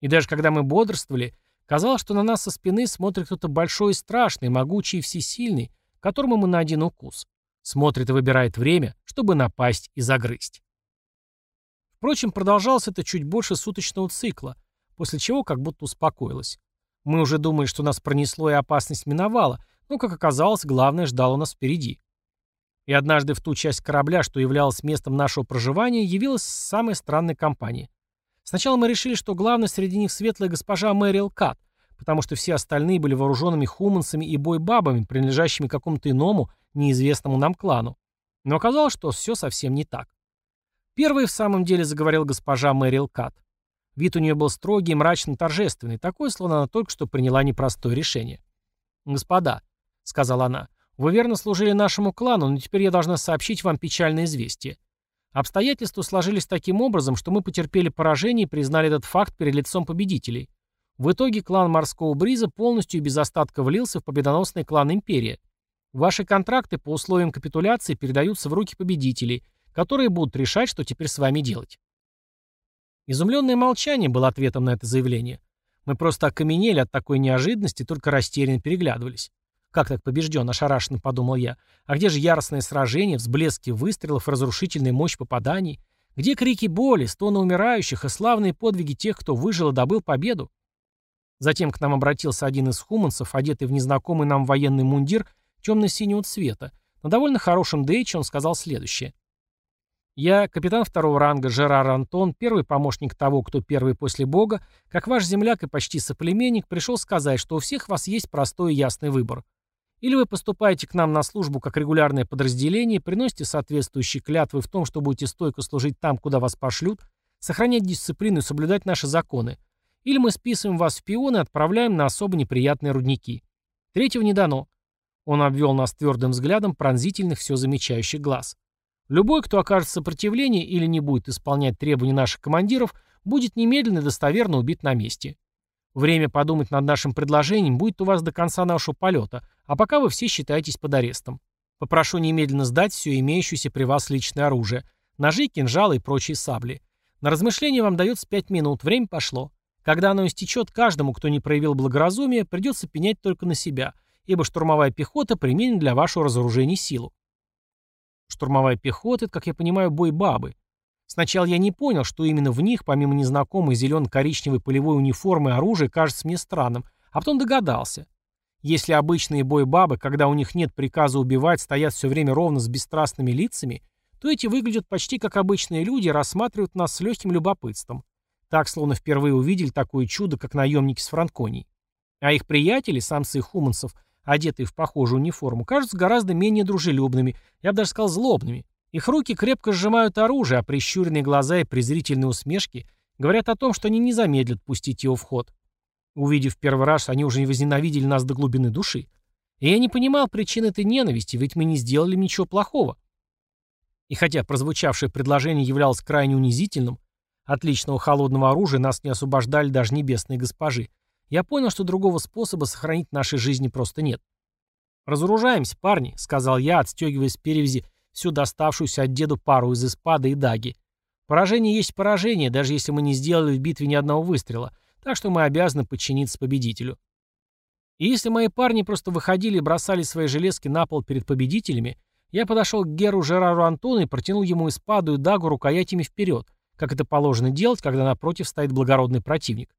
И даже когда мы бодрствовали, казалось, что на нас со спины смотрит кто-то большой и страшный, могучий и всесильный, которому мы на один укус. Смотрит и выбирает время, чтобы напасть и загрызть. Впрочем, продолжалось это чуть больше суточного цикла, после чего как будто успокоилось. Мы уже думали, что нас пронесло и опасность миновала, но, как оказалось, главное ждало нас впереди. И однажды в ту часть корабля, что являлась местом нашего проживания, явилась самая странная компания. Сначала мы решили, что главной среди них светлая госпожа Мэрил Кат, потому что все остальные были вооруженными хуманцами и бойбабами, принадлежащими какому-то иному, неизвестному нам клану. Но оказалось, что все совсем не так. Первой в самом деле заговорил госпожа Мэрил Кат. Вид у нее был строгий мрачно-торжественный, такой, словно она только что приняла непростое решение. «Господа», — сказала она, — «вы верно служили нашему клану, но теперь я должна сообщить вам печальное известие. Обстоятельства сложились таким образом, что мы потерпели поражение и признали этот факт перед лицом победителей. В итоге клан Морского Бриза полностью и без остатка влился в победоносный клан Империя. Ваши контракты по условиям капитуляции передаются в руки победителей, которые будут решать, что теперь с вами делать. Изумленное молчание было ответом на это заявление. Мы просто окаменели от такой неожиданности, только растерянно переглядывались. Как так побежден, ошарашенно подумал я. А где же яростное сражение, взблески выстрелов, разрушительная мощь попаданий? Где крики боли, стоны умирающих и славные подвиги тех, кто выжил и добыл победу? Затем к нам обратился один из хуманцев, одетый в незнакомый нам военный мундир темно-синего цвета. На довольно хорошем дейче он сказал следующее. «Я, капитан второго ранга Жерар Антон, первый помощник того, кто первый после Бога, как ваш земляк и почти соплеменник, пришел сказать, что у всех вас есть простой и ясный выбор. Или вы поступаете к нам на службу как регулярное подразделение, приносите соответствующие клятвы в том, что будете стойко служить там, куда вас пошлют, сохранять дисциплину и соблюдать наши законы. Или мы списываем вас в пионы и отправляем на особо неприятные рудники. Третьего не дано. Он обвел нас твердым взглядом пронзительных, все замечающих глаз. Любой, кто окажет сопротивление или не будет исполнять требования наших командиров, будет немедленно и достоверно убит на месте. Время подумать над нашим предложением будет у вас до конца нашего полета, а пока вы все считаетесь под арестом. Попрошу немедленно сдать все имеющееся при вас личное оружие, ножи, кинжалы и прочие сабли. На размышление вам дается пять минут, время пошло. Когда оно истечет, каждому, кто не проявил благоразумия, придется пенять только на себя, ибо штурмовая пехота применит для вашего разоружения силу. Штурмовая пехота — это, как я понимаю, бой бабы. Сначала я не понял, что именно в них, помимо незнакомой зелено-коричневой полевой униформы и оружия, кажется мне странным, а потом догадался. Если обычные бой-бабы, когда у них нет приказа убивать, стоят все время ровно с бесстрастными лицами, то эти выглядят почти как обычные люди и рассматривают нас с легким любопытством. Так, словно впервые увидели такое чудо, как наемники с Франконий. А их приятели, самцы хуманцев, одетые в похожую униформу, кажутся гораздо менее дружелюбными, я бы даже сказал злобными. Их руки крепко сжимают оружие, а прищуренные глаза и презрительные усмешки говорят о том, что они не замедлят пустить его в ход. Увидев первый раз, они уже не возненавидели нас до глубины души. И я не понимал причин этой ненависти, ведь мы не сделали ничего плохого. И хотя прозвучавшее предложение являлось крайне унизительным, отличного холодного оружия нас не освобождали даже небесные госпожи, я понял, что другого способа сохранить нашей жизни просто нет. «Разоружаемся, парни», — сказал я, отстегивая с перевязи всю доставшуюся от деду пару из испада и даги. «Поражение есть поражение, даже если мы не сделали в битве ни одного выстрела, так что мы обязаны подчиниться победителю». И если мои парни просто выходили и бросали свои железки на пол перед победителями, я подошел к Геру Жерару Антону и протянул ему испаду и дагу рукоятями вперед, как это положено делать, когда напротив стоит благородный противник.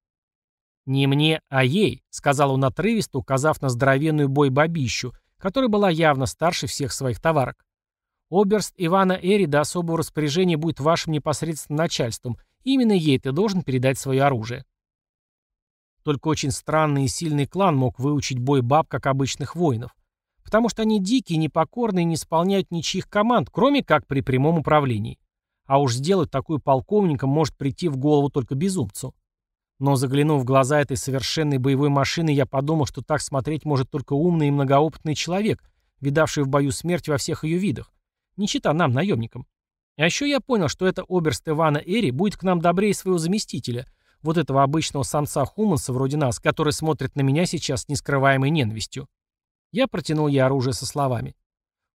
«Не мне, а ей», — сказал он отрывисто, указав на здоровенную бой-бабищу, которая была явно старше всех своих товарок. «Оберст Ивана Эри до особого распоряжения будет вашим непосредственным начальством. Именно ей ты должен передать свое оружие». Только очень странный и сильный клан мог выучить бой баб, как обычных воинов. Потому что они дикие, непокорные и не исполняют ничьих команд, кроме как при прямом управлении. А уж сделать такую полковником может прийти в голову только безумцу. Но заглянув в глаза этой совершенной боевой машины, я подумал, что так смотреть может только умный и многоопытный человек, видавший в бою смерть во всех ее видах. Не чита нам, наемникам. А еще я понял, что это оберст Ивана Эри будет к нам добрее своего заместителя, вот этого обычного самца Хуманса вроде нас, который смотрит на меня сейчас с нескрываемой ненавистью. Я протянул ей оружие со словами.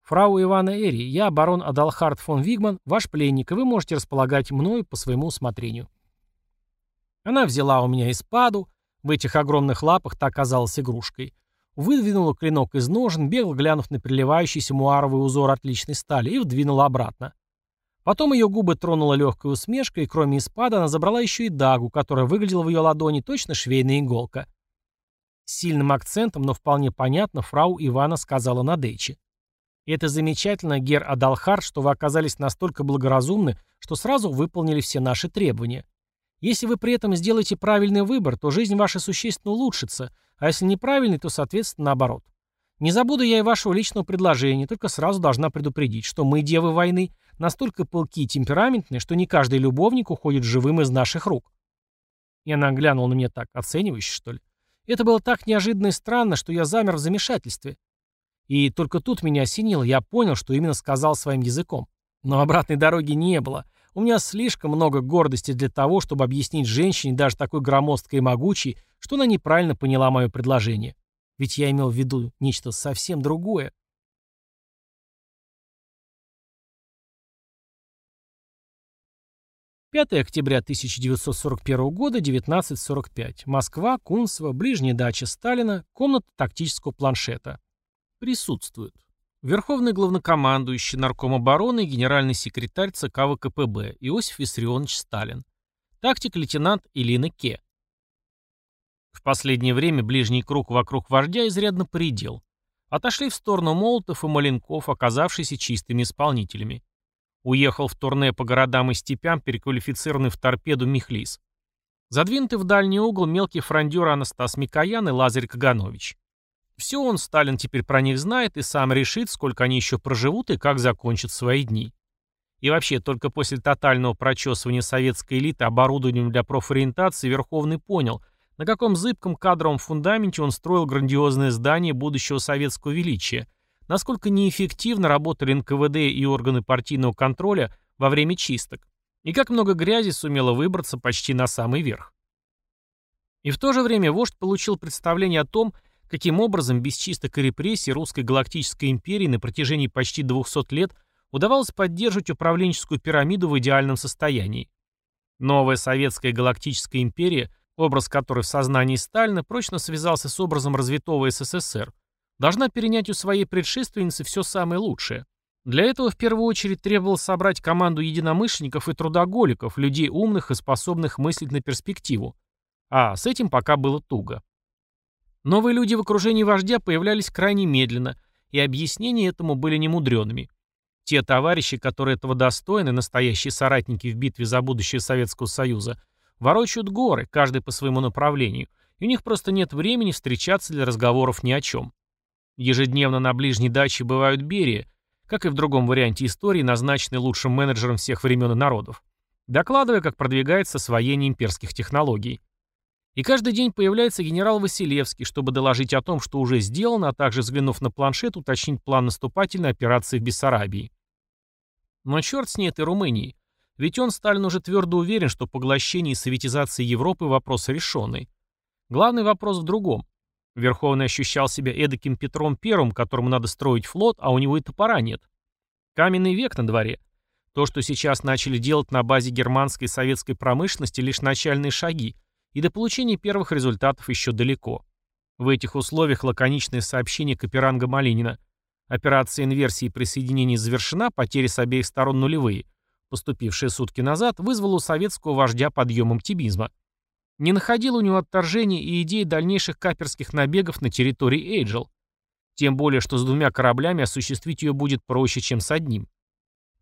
«Фрау Ивана Эри, я барон Адалхард фон Вигман, ваш пленник, и вы можете располагать мною по своему усмотрению». Она взяла у меня испаду, в этих огромных лапах та оказалась игрушкой, выдвинула клинок из ножен, бегло глянув на переливающийся муаровый узор отличной стали, и вдвинула обратно. Потом ее губы тронула легкая усмешка, и кроме испада она забрала еще и дагу, которая выглядела в ее ладони точно швейная иголка. С сильным акцентом, но вполне понятно, фрау Ивана сказала на Дейче. «Это замечательно, гер Адалхар, что вы оказались настолько благоразумны, что сразу выполнили все наши требования. Если вы при этом сделаете правильный выбор, то жизнь ваша существенно улучшится, а если неправильный, то, соответственно, наоборот. Не забуду я и вашего личного предложения, только сразу должна предупредить, что мы, девы войны, настолько пылки и темпераментные, что не каждый любовник уходит живым из наших рук. И она глянула на меня так, оценивающе, что ли. Это было так неожиданно и странно, что я замер в замешательстве. И только тут меня осенило, я понял, что именно сказал своим языком. Но обратной дороги не было. У меня слишком много гордости для того, чтобы объяснить женщине, даже такой громоздкой и могучей, что она неправильно поняла мое предложение. Ведь я имел в виду нечто совсем другое. 5 октября 1941 года, 19.45. Москва, Кунцево, ближняя дача Сталина, комната тактического планшета. Присутствуют. Верховный главнокомандующий, нарком обороны и генеральный секретарь ЦК ВКПБ Иосиф Виссарионович Сталин. Тактик-лейтенант Илина Ке. В последнее время ближний круг вокруг вождя изрядно поредел. Отошли в сторону Молотов и Маленков, оказавшиеся чистыми исполнителями. Уехал в турне по городам и степям, переквалифицированный в торпеду Михлис. Задвинутый в дальний угол мелкий фрондер Анастас Микоян и Лазарь Каганович. Все он, Сталин, теперь про них знает и сам решит, сколько они еще проживут и как закончат свои дни. И вообще, только после тотального прочесывания советской элиты оборудованием для профориентации Верховный понял, на каком зыбком кадровом фундаменте он строил грандиозное здание будущего советского величия – насколько неэффективно работали НКВД и органы партийного контроля во время чисток, и как много грязи сумело выбраться почти на самый верх. И в то же время вождь получил представление о том, каким образом без чисток и репрессий русской галактической империи на протяжении почти 200 лет удавалось поддерживать управленческую пирамиду в идеальном состоянии. Новая советская галактическая империя, образ которой в сознании Сталина прочно связался с образом развитого СССР, должна перенять у своей предшественницы все самое лучшее. Для этого в первую очередь требовалось собрать команду единомышленников и трудоголиков, людей умных и способных мыслить на перспективу. А с этим пока было туго. Новые люди в окружении вождя появлялись крайне медленно, и объяснения этому были немудреными. Те товарищи, которые этого достойны, настоящие соратники в битве за будущее Советского Союза, ворочают горы, каждый по своему направлению, и у них просто нет времени встречаться для разговоров ни о чем. Ежедневно на ближней даче бывают Берия, как и в другом варианте истории, назначенный лучшим менеджером всех времен и народов, докладывая, как продвигается освоение имперских технологий. И каждый день появляется генерал Василевский, чтобы доложить о том, что уже сделано, а также, взглянув на планшет, уточнить план наступательной операции в Бессарабии. Но черт с ней этой Румынии. Ведь он, Сталин, уже твердо уверен, что поглощение и советизация Европы – вопрос решенный. Главный вопрос в другом. Верховный ощущал себя эдаким Петром Первым, которому надо строить флот, а у него и топора нет. Каменный век на дворе. То, что сейчас начали делать на базе германской и советской промышленности, лишь начальные шаги, и до получения первых результатов еще далеко. В этих условиях лаконичное сообщение Каперанга Малинина. Операция инверсии и присоединения завершена, потери с обеих сторон нулевые. Поступившие сутки назад вызвало у советского вождя подъем оптимизма. Не находил у него отторжения и идей дальнейших каперских набегов на территории Эйджел. Тем более, что с двумя кораблями осуществить ее будет проще, чем с одним.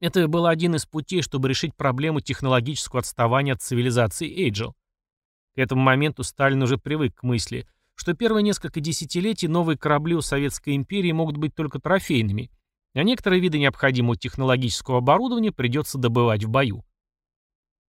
Это был один из путей, чтобы решить проблему технологического отставания от цивилизации Эйджел. К этому моменту Сталин уже привык к мысли, что первые несколько десятилетий новые корабли у Советской империи могут быть только трофейными, а некоторые виды необходимого технологического оборудования придется добывать в бою.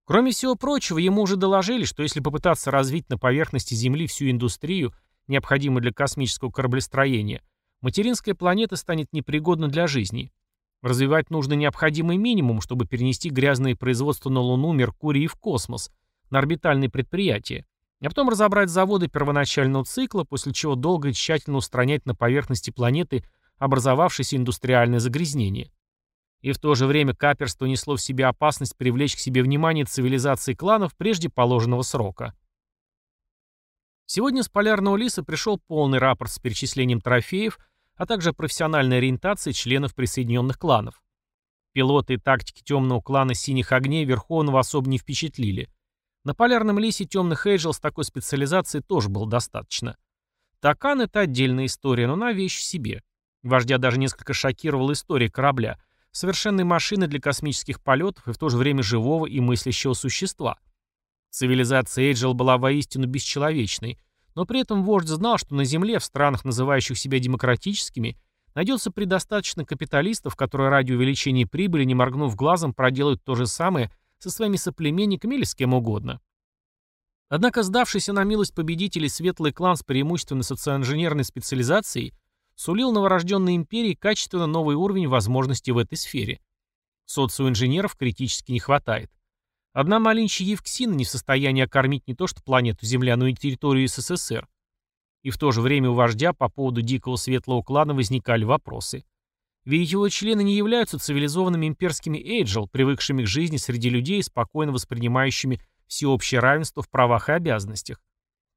Кроме всего прочего, ему уже доложили, что если попытаться развить на поверхности Земли всю индустрию, необходимую для космического кораблестроения, материнская планета станет непригодна для жизни. Развивать нужно необходимый минимум, чтобы перенести грязные производства на Луну, Меркурий и в космос, на орбитальные предприятия, а потом разобрать заводы первоначального цикла, после чего долго и тщательно устранять на поверхности планеты образовавшееся индустриальное загрязнение. И в то же время каперство несло в себе опасность привлечь к себе внимание цивилизации кланов прежде положенного срока. Сегодня с Полярного Лиса пришел полный рапорт с перечислением трофеев, а также профессиональной ориентацией членов присоединенных кланов. Пилоты и тактики темного клана Синих Огней Верховного особо не впечатлили. На Полярном Лисе темных Эйджел с такой специализацией тоже было достаточно. Такан — это отдельная история, но на вещь в себе. Вождя даже несколько шокировала история корабля, совершенной машины для космических полетов и в то же время живого и мыслящего существа. Цивилизация Эйджел была воистину бесчеловечной, но при этом вождь знал, что на Земле, в странах, называющих себя демократическими, найдется предостаточно капиталистов, которые ради увеличения прибыли, не моргнув глазом, проделают то же самое со своими соплеменниками или с кем угодно. Однако сдавшийся на милость победителей светлый клан с преимущественно социоинженерной специализацией сулил новорожденной империи качественно новый уровень возможностей в этой сфере. Социоинженеров критически не хватает. Одна маленькая Евксина не в состоянии окормить не то что планету Земля, но и территорию СССР. И в то же время у вождя по поводу дикого светлого клана возникали вопросы. Ведь его члены не являются цивилизованными имперскими эйджел, привыкшими к жизни среди людей спокойно воспринимающими всеобщее равенство в правах и обязанностях.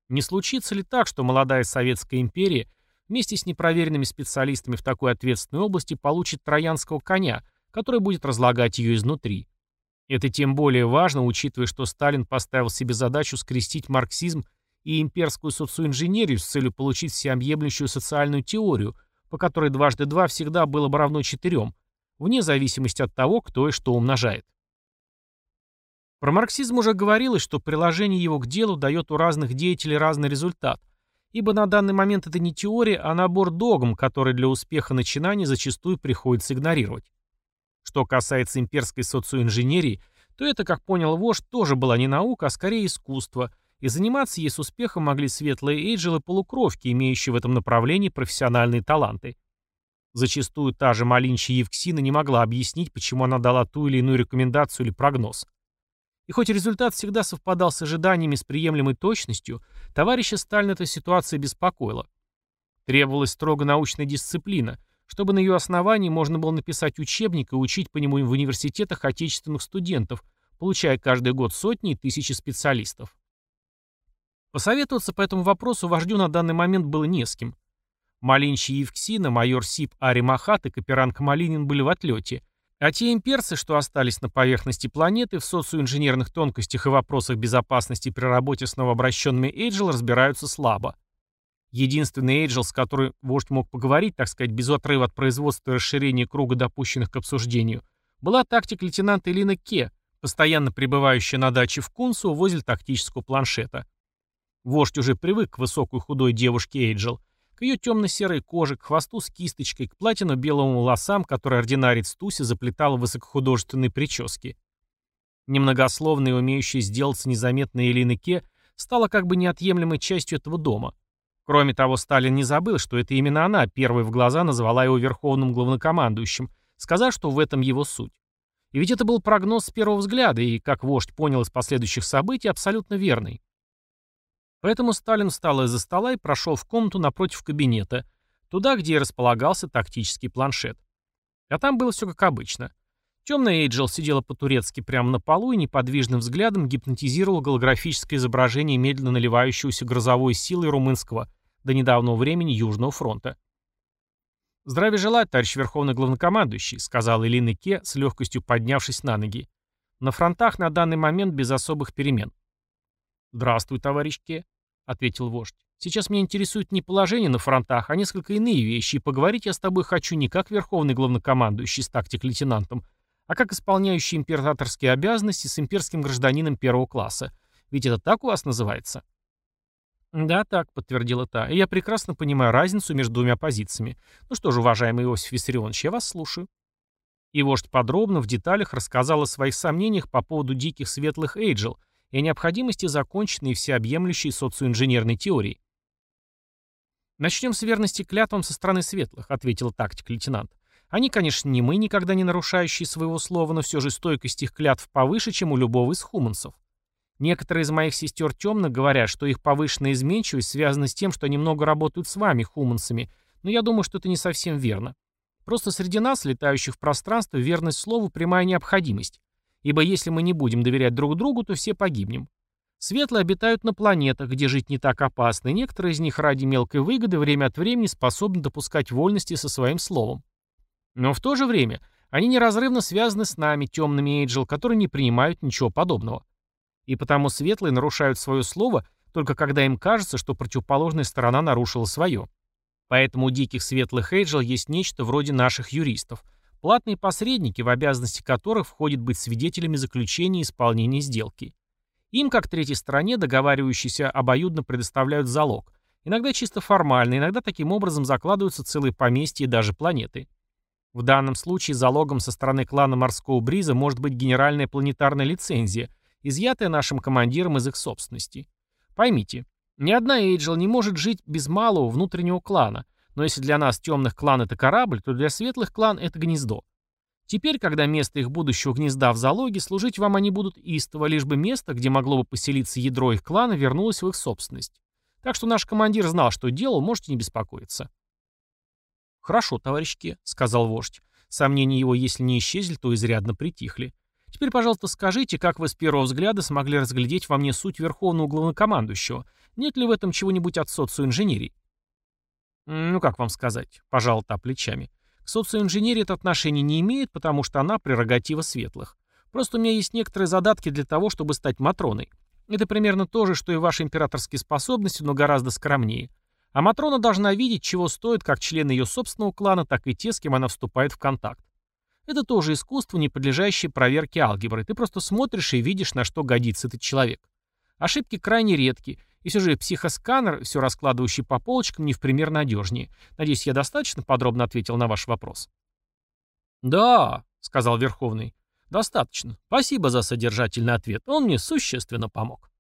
Не случится ли так, что молодая Советская империя вместе с непроверенными специалистами в такой ответственной области получит троянского коня, который будет разлагать ее изнутри? Это тем более важно, учитывая, что Сталин поставил себе задачу скрестить марксизм и имперскую социоинженерию с целью получить всеобъемлющую социальную теорию, по которой дважды два всегда было бы равно четырем, вне зависимости от того, кто и что умножает. Про марксизм уже говорилось, что приложение его к делу дает у разных деятелей разный результат, ибо на данный момент это не теория, а набор догм, который для успеха начинаний зачастую приходится игнорировать. Что касается имперской социоинженерии, то это, как понял вождь, тоже была не наука, а скорее искусство, и заниматься ей с успехом могли светлые эйджелы-полукровки, имеющие в этом направлении профессиональные таланты. Зачастую та же Малинча Евксина не могла объяснить, почему она дала ту или иную рекомендацию или прогноз. И хоть результат всегда совпадал с ожиданиями с приемлемой точностью, товарища Сталина эта ситуация беспокоила. Требовалась строго научная дисциплина – чтобы на ее основании можно было написать учебник и учить по нему в университетах отечественных студентов, получая каждый год сотни и тысячи специалистов. Посоветоваться по этому вопросу вождю на данный момент было не с кем. Малинчи Евксина, майор Сип Ари Махат и Каперанг Малинин были в отлете, а те имперцы, что остались на поверхности планеты, в социоинженерных тонкостях и вопросах безопасности при работе с новообращенными Эйджел разбираются слабо. Единственный Эйджел, с которым вождь мог поговорить, так сказать, без отрыва от производства и расширения круга допущенных к обсуждению, была тактика лейтенанта Элина Ке, постоянно пребывающая на даче в Кунсу возле тактического планшета. Вождь уже привык к высокой худой девушке Эйджел, ее темно-серой коже, к хвосту с кисточкой, к платину-белым волосам, которые ординарец Туси заплетала в высокохудожественной прическе. Немногословная и умеющая сделаться незаметной Элина Ке стала как бы неотъемлемой частью этого дома – Кроме того, Сталин не забыл, что это именно она первой в глаза назвала его верховным главнокомандующим, сказав, что в этом его суть. И ведь это был прогноз с первого взгляда, и, как вождь понял из последующих событий, абсолютно верный. Поэтому Сталин встал из-за стола и прошел в комнату напротив кабинета, туда, где и располагался тактический планшет. А там было все как обычно. Темная Эйджел сидела по-турецки прямо на полу и неподвижным взглядом гипнотизировала голографическое изображение медленно наливающегося грозовой силой румынского до недавнего времени Южного фронта. «Здравия желаю, товарищ Верховный Главнокомандующий», сказал Элина Ке, с легкостью поднявшись на ноги. «На фронтах на данный момент без особых перемен». «Здравствуй, товарищ Ке», — ответил вождь. «Сейчас меня интересует не положение на фронтах, а несколько иные вещи, и поговорить я с тобой хочу не как Верховный Главнокомандующий с тактик-лейтенантом, а как исполняющий императорские обязанности с имперским гражданином первого класса. Ведь это так у вас называется?» «Да, так», — подтвердила та, — «и я прекрасно понимаю разницу между двумя позициями. Ну что ж, уважаемый Иосиф Виссарионович, я вас слушаю». И вождь подробно, в деталях рассказал о своих сомнениях по поводу диких светлых Эйджел и о необходимости законченной и всеобъемлющей социоинженерной теории. «Начнем с верности клятвам со стороны светлых», — ответил тактик лейтенант. «Они, конечно, не мы, никогда не нарушающие своего слова, но все же стойкость их клятв повыше, чем у любого из хуманцев. Некоторые из моих сестер темно говорят, что их повышенная изменчивость связана с тем, что они много работают с вами, хуманцами, но я думаю, что это не совсем верно. Просто среди нас, летающих в пространство, верность слову – прямая необходимость. Ибо если мы не будем доверять друг другу, то все погибнем. Светлые обитают на планетах, где жить не так опасно, и некоторые из них ради мелкой выгоды время от времени способны допускать вольности со своим словом. Но в то же время они неразрывно связаны с нами, темными Эйджел, которые не принимают ничего подобного. И потому светлые нарушают свое слово только когда им кажется, что противоположная сторона нарушила свое. Поэтому у диких светлых Эйджел есть нечто вроде наших юристов. Платные посредники, в обязанности которых входит быть свидетелями заключения и исполнения сделки. Им, как третьей стороне, договаривающиеся обоюдно предоставляют залог. Иногда чисто формально, иногда таким образом закладываются целые поместья и даже планеты. В данном случае залогом со стороны клана Морского Бриза может быть генеральная планетарная лицензия – изъятое нашим командиром из их собственности. Поймите, ни одна Эйджел не может жить без малого внутреннего клана, но если для нас темных клан это корабль, то для светлых клан это гнездо. Теперь, когда место их будущего гнезда в залоге, служить вам они будут истово, лишь бы место, где могло бы поселиться ядро их клана, вернулось в их собственность. Так что наш командир знал, что делал, можете не беспокоиться. «Хорошо, товарищи», — сказал вождь. Сомнения его, если не исчезли, то изрядно притихли. Теперь, пожалуйста, скажите, как вы с первого взгляда смогли разглядеть во мне суть верховного главнокомандующего? Нет ли в этом чего-нибудь от социоинженерии? Ну, как вам сказать, пожал та плечами. К социоинженерии это отношение не имеет, потому что она прерогатива светлых. Просто у меня есть некоторые задатки для того, чтобы стать Матроной. Это примерно то же, что и ваши императорские способности, но гораздо скромнее. А Матрона должна видеть, чего стоит как члены ее собственного клана, так и те, с кем она вступает в контакт. Это тоже искусство, не подлежащее проверке алгебры. Ты просто смотришь и видишь, на что годится этот человек. Ошибки крайне редки, и все же психосканер, все раскладывающий по полочкам, не в пример надежнее. Надеюсь, я достаточно подробно ответил на ваш вопрос. «Да», — сказал Верховный, — «достаточно. Спасибо за содержательный ответ. Он мне существенно помог».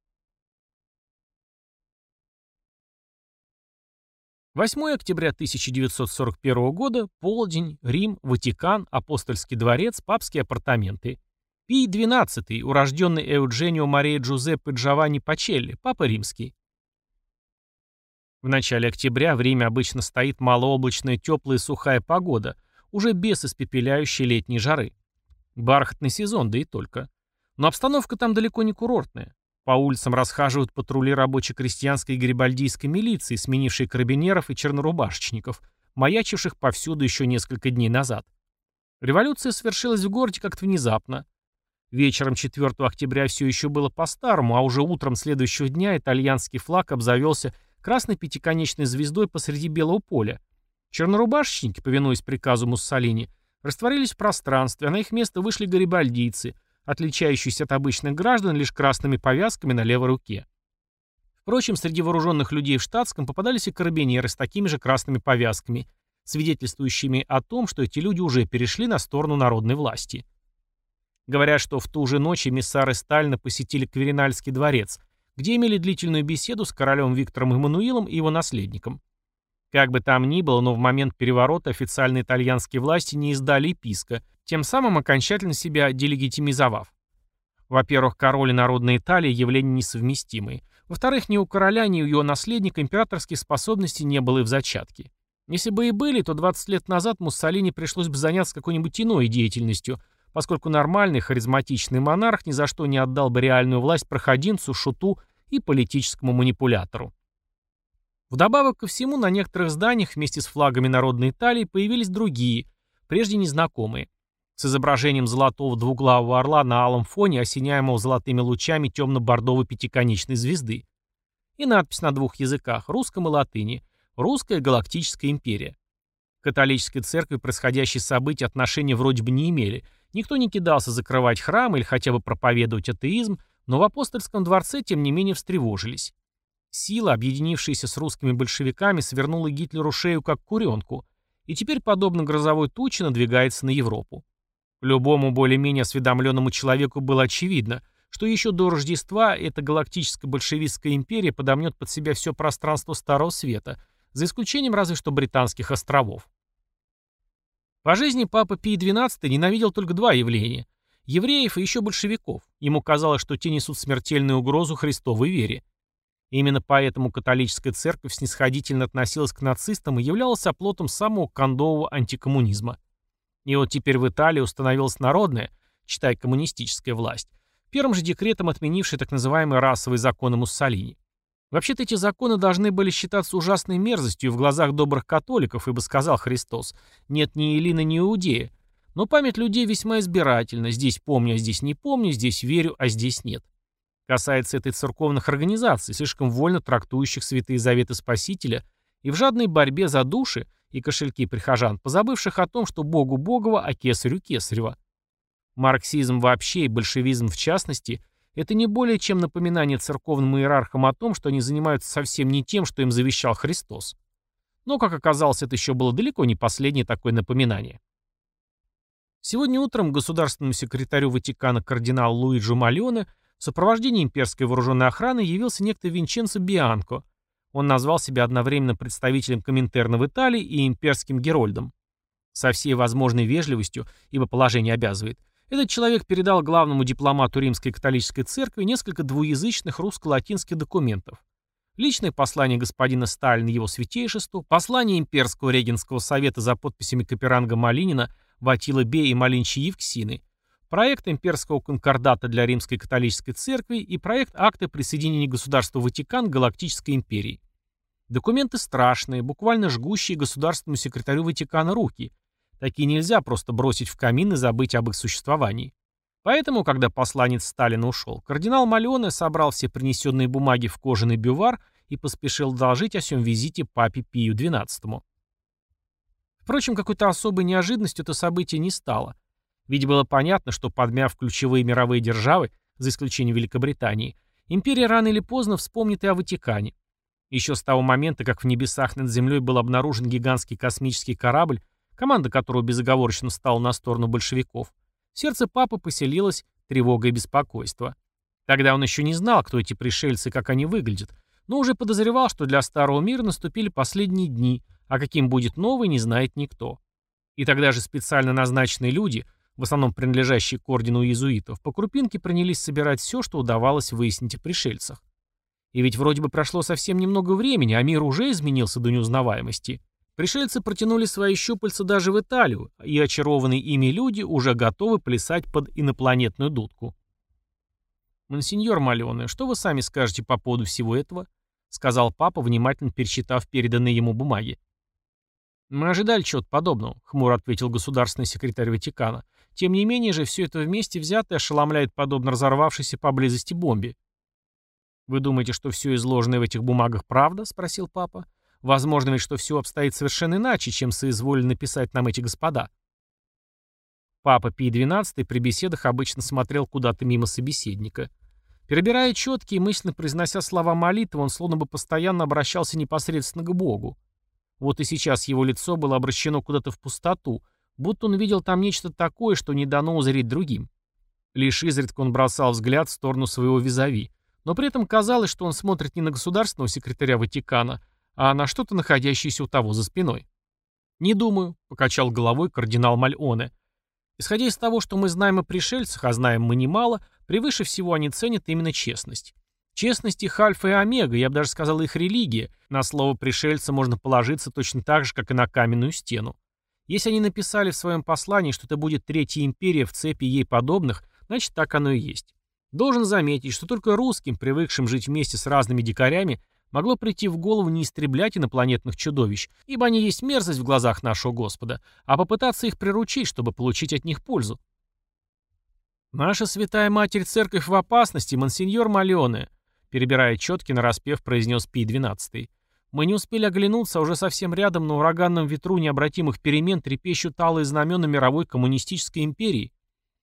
8 октября 1941 года, полдень, Рим, Ватикан, Апостольский дворец, папские апартаменты. Пий XII, урожденный Эудженио Мария Джузеппе Джованни Пачелли, папа римский. В начале октября в Риме обычно стоит малооблачная теплая и сухая погода, уже без испепеляющей летней жары. Бархатный сезон, да и только. Но обстановка там далеко не курортная. По улицам расхаживают патрули рабоче-крестьянской и гарибальдийской милиции, сменившие карабинеров и чернорубашечников, маячивших повсюду еще несколько дней назад. Революция свершилась в городе как-то внезапно. Вечером 4 октября все еще было по-старому, а уже утром следующего дня итальянский флаг обзавелся красной пятиконечной звездой посреди белого поля. Чернорубашечники, повинуясь приказу Муссолини, растворились в пространстве, а на их место вышли гарибальдийцы – отличающийся от обычных граждан лишь красными повязками на левой руке. Впрочем, среди вооруженных людей в штатском попадались и карабинеры с такими же красными повязками, свидетельствующими о том, что эти люди уже перешли на сторону народной власти. Говорят, что в ту же ночь эмиссары Сталина посетили Кверинальский дворец, где имели длительную беседу с королем Виктором Эммануилом и его наследником. Как бы там ни было, но в момент переворота официальные итальянские власти не издали писка, тем самым окончательно себя делегитимизовав. Во-первых, король и народная Италия – явления несовместимые. Во-вторых, ни у короля, ни у его наследника императорских способностей не было и в зачатке. Если бы и были, то 20 лет назад Муссолини пришлось бы заняться какой-нибудь иной деятельностью, поскольку нормальный харизматичный монарх ни за что не отдал бы реальную власть проходимцу, шуту и политическому манипулятору. Вдобавок ко всему, на некоторых зданиях вместе с флагами народной Италии появились другие, прежде незнакомые с изображением золотого двуглавого орла на алом фоне, осеняемого золотыми лучами темно-бордовой пятиконечной звезды. И надпись на двух языках, русском и латыни «Русская галактическая империя». В католической церкви происходящие события отношения вроде бы не имели. Никто не кидался закрывать храм или хотя бы проповедовать атеизм, но в апостольском дворце тем не менее встревожились. Сила, объединившаяся с русскими большевиками, свернула Гитлеру шею как куренку, и теперь, подобно грозовой туче, надвигается на Европу. Любому более-менее осведомленному человеку было очевидно, что еще до Рождества эта галактическая большевистская империя подомнет под себя все пространство Старого Света, за исключением разве что британских островов. По жизни папа Пий XII ненавидел только два явления – евреев и еще большевиков. Ему казалось, что те несут смертельную угрозу Христовой вере. Именно поэтому католическая церковь снисходительно относилась к нацистам и являлась оплотом самого кондового антикоммунизма. И вот теперь в Италии установилась народная, читай коммунистическая власть, первым же декретом отменивший так называемые расовые законы Муссолини. Вообще-то эти законы должны были считаться ужасной мерзостью в глазах добрых католиков, ибо сказал Христос, нет ни Илины, ни Иудея. Но память людей весьма избирательна, здесь помню, а здесь не помню, здесь верю, а здесь нет. Касается этой церковных организаций, слишком вольно трактующих святые заветы Спасителя и в жадной борьбе за души и кошельки прихожан, позабывших о том, что Богу Богова, а Кесарю Кесарева. Марксизм вообще и большевизм в частности – это не более чем напоминание церковным иерархам о том, что они занимаются совсем не тем, что им завещал Христос. Но, как оказалось, это еще было далеко не последнее такое напоминание. Сегодня утром государственному секретарю Ватикана кардинал Луиджо Малеоне в сопровождении имперской вооруженной охраны явился некто Винченцо Бианко. Он назвал себя одновременно представителем Коминтерна в Италии и имперским герольдом. Со всей возможной вежливостью, ибо положение обязывает – этот человек передал главному дипломату Римской католической церкви несколько двуязычных русско-латинских документов. Личное послание господина Сталина его святейшеству, послание имперского регенского совета за подписями Каперанга Малинина, Ватила Бе и Малинчи Евксины, проект имперского конкордата для Римской католической церкви и проект акта присоединения государства Ватикан к Галактической империи. Документы страшные, буквально жгущие государственному секретарю Ватикана руки, Такие нельзя просто бросить в камин и забыть об их существовании. Поэтому, когда посланец Сталина ушел, кардинал Малеоне собрал все принесенные бумаги в кожаный бювар и поспешил доложить о сём визите папе Пию XII. Впрочем, какой-то особой неожиданностью это событие не стало. Ведь было понятно, что подмяв ключевые мировые державы, за исключением Великобритании, империя рано или поздно вспомнит и о Ватикане. Еще с того момента, как в небесах над землей был обнаружен гигантский космический корабль, команда которого безоговорочно стала на сторону большевиков, в сердце папы поселилась тревога и беспокойство. Тогда он еще не знал, кто эти пришельцы и как они выглядят, но уже подозревал, что для Старого мира наступили последние дни, а каким будет новый, не знает никто. И тогда же специально назначенные люди, в основном принадлежащие к ордену иезуитов, по крупинке принялись собирать все, что удавалось выяснить о пришельцах. И ведь вроде бы прошло совсем немного времени, а мир уже изменился до неузнаваемости. Пришельцы протянули свои щупальца даже в Италию, и очарованные ими люди уже готовы плясать под инопланетную дудку. «Монсеньор Малене, что вы сами скажете по поводу всего этого?» — сказал папа, внимательно перечитав переданные ему бумаги. «Мы ожидали чего-то подобного», — хмуро ответил государственный секретарь Ватикана. «Тем не менее же все это вместе взятое ошеломляет подобно разорвавшейся поблизости бомбе». «Вы думаете, что все изложенное в этих бумагах правда?» — спросил папа. Возможно ведь, что все обстоит совершенно иначе, чем соизволили написать нам эти господа. Папа Пий XII при беседах обычно смотрел куда-то мимо собеседника. Перебирая четкие, мысленно произнося слова молитвы, он словно бы постоянно обращался непосредственно к Богу. Вот и сейчас его лицо было обращено куда-то в пустоту, будто он видел там нечто такое, что не дано узреть другим. Лишь изредка он бросал взгляд в сторону своего визави, но при этом казалось, что он смотрит не на государственного секретаря Ватикана, а на что-то находящееся у того за спиной. «Не думаю», — покачал головой кардинал Мальоне. «Исходя из того, что мы знаем о пришельцах, а знаем мы немало, превыше всего они ценят именно честность. Честность их альфа и омега, я бы даже сказал их религия. На слово пришельца можно положиться точно так же, как и на каменную стену. Если они написали в своем послании, что это будет третья империя в цепи ей подобных, значит так оно и есть. Должен заметить, что только русским, привыкшим жить вместе с разными дикарями, могло прийти в голову не истреблять инопланетных чудовищ, ибо они есть мерзость в глазах нашего Господа, а попытаться их приручить, чтобы получить от них пользу. «Наша святая Матерь Церковь в опасности, монсеньор Малеоне», перебирая четки на распев, произнес Пи-12. «Мы не успели оглянуться, а уже совсем рядом на ураганном ветру необратимых перемен трепещут алые знамена мировой коммунистической империи.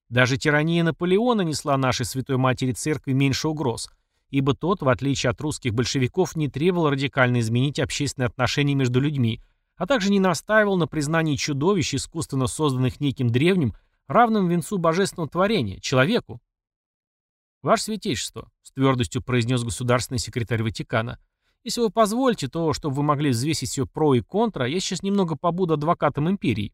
Даже тирания Наполеона несла нашей Святой Матери Церкви меньше угроз, ибо тот, в отличие от русских большевиков, не требовал радикально изменить общественные отношения между людьми, а также не настаивал на признании чудовищ, искусственно созданных неким древним, равным венцу божественного творения, человеку. «Ваше Святейшество», — с твердостью произнес государственный секретарь Ватикана, «если вы позволите, то, чтобы вы могли взвесить все про и контра, я сейчас немного побуду адвокатом империи».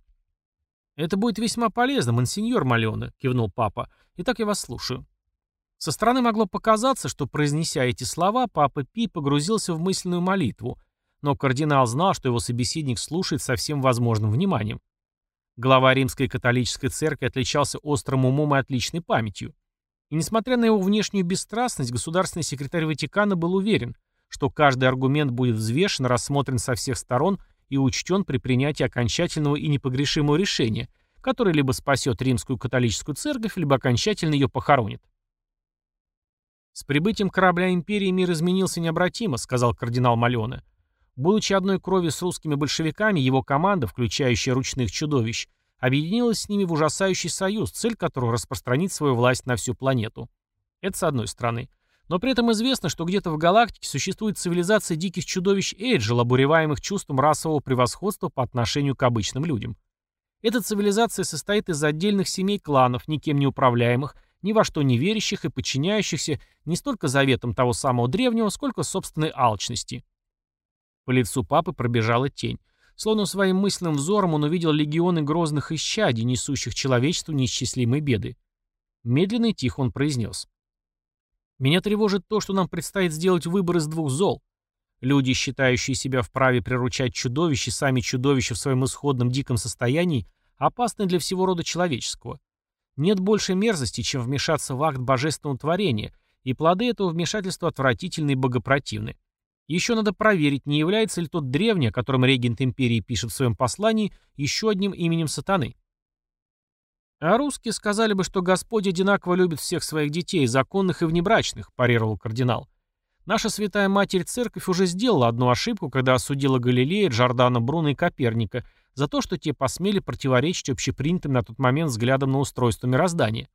«Это будет весьма полезно, монсеньор Малеоне», — кивнул папа. «Итак, я вас слушаю». Со стороны могло показаться, что, произнеся эти слова, папа Пи погрузился в мысленную молитву, но кардинал знал, что его собеседник слушает со всем возможным вниманием. Глава римской католической церкви отличался острым умом и отличной памятью. И несмотря на его внешнюю бесстрастность, государственный секретарь Ватикана был уверен, что каждый аргумент будет взвешен, рассмотрен со всех сторон и учтен при принятии окончательного и непогрешимого решения, которое либо спасет римскую католическую церковь, либо окончательно ее похоронит. «С прибытием корабля империи мир изменился необратимо», — сказал кардинал Малеоне. Будучи одной крови с русскими большевиками, его команда, включающая ручных чудовищ, объединилась с ними в ужасающий союз, цель которого распространить свою власть на всю планету. Это с одной стороны. Но при этом известно, что где-то в галактике существует цивилизация диких чудовищ Эйджел, обуреваемых чувством расового превосходства по отношению к обычным людям. Эта цивилизация состоит из отдельных семей кланов, никем не управляемых, ни во что не верящих и подчиняющихся не столько заветам того самого древнего, сколько собственной алчности. По лицу папы пробежала тень. Словно своим мысленным взором он увидел легионы грозных исчадий, несущих человечеству неисчислимые беды. Медленно и тихо он произнес. «Меня тревожит то, что нам предстоит сделать выбор из двух зол. Люди, считающие себя вправе приручать чудовищ и сами чудовища в своем исходном диком состоянии, опасны для всего рода человеческого. Нет больше мерзости, чем вмешаться в акт божественного творения, и плоды этого вмешательства отвратительны и богопротивны. Еще надо проверить, не является ли тот древний, о котором регент империи пишет в своем послании, еще одним именем сатаны. А русские сказали бы, что Господь одинаково любит всех своих детей, законных и внебрачных, парировал кардинал. Наша святая Матерь Церковь уже сделала одну ошибку, когда осудила Галилея, Джордана Бруно и Коперника за то, что те посмели противоречить общепринятым на тот момент взглядам на устройство мироздания.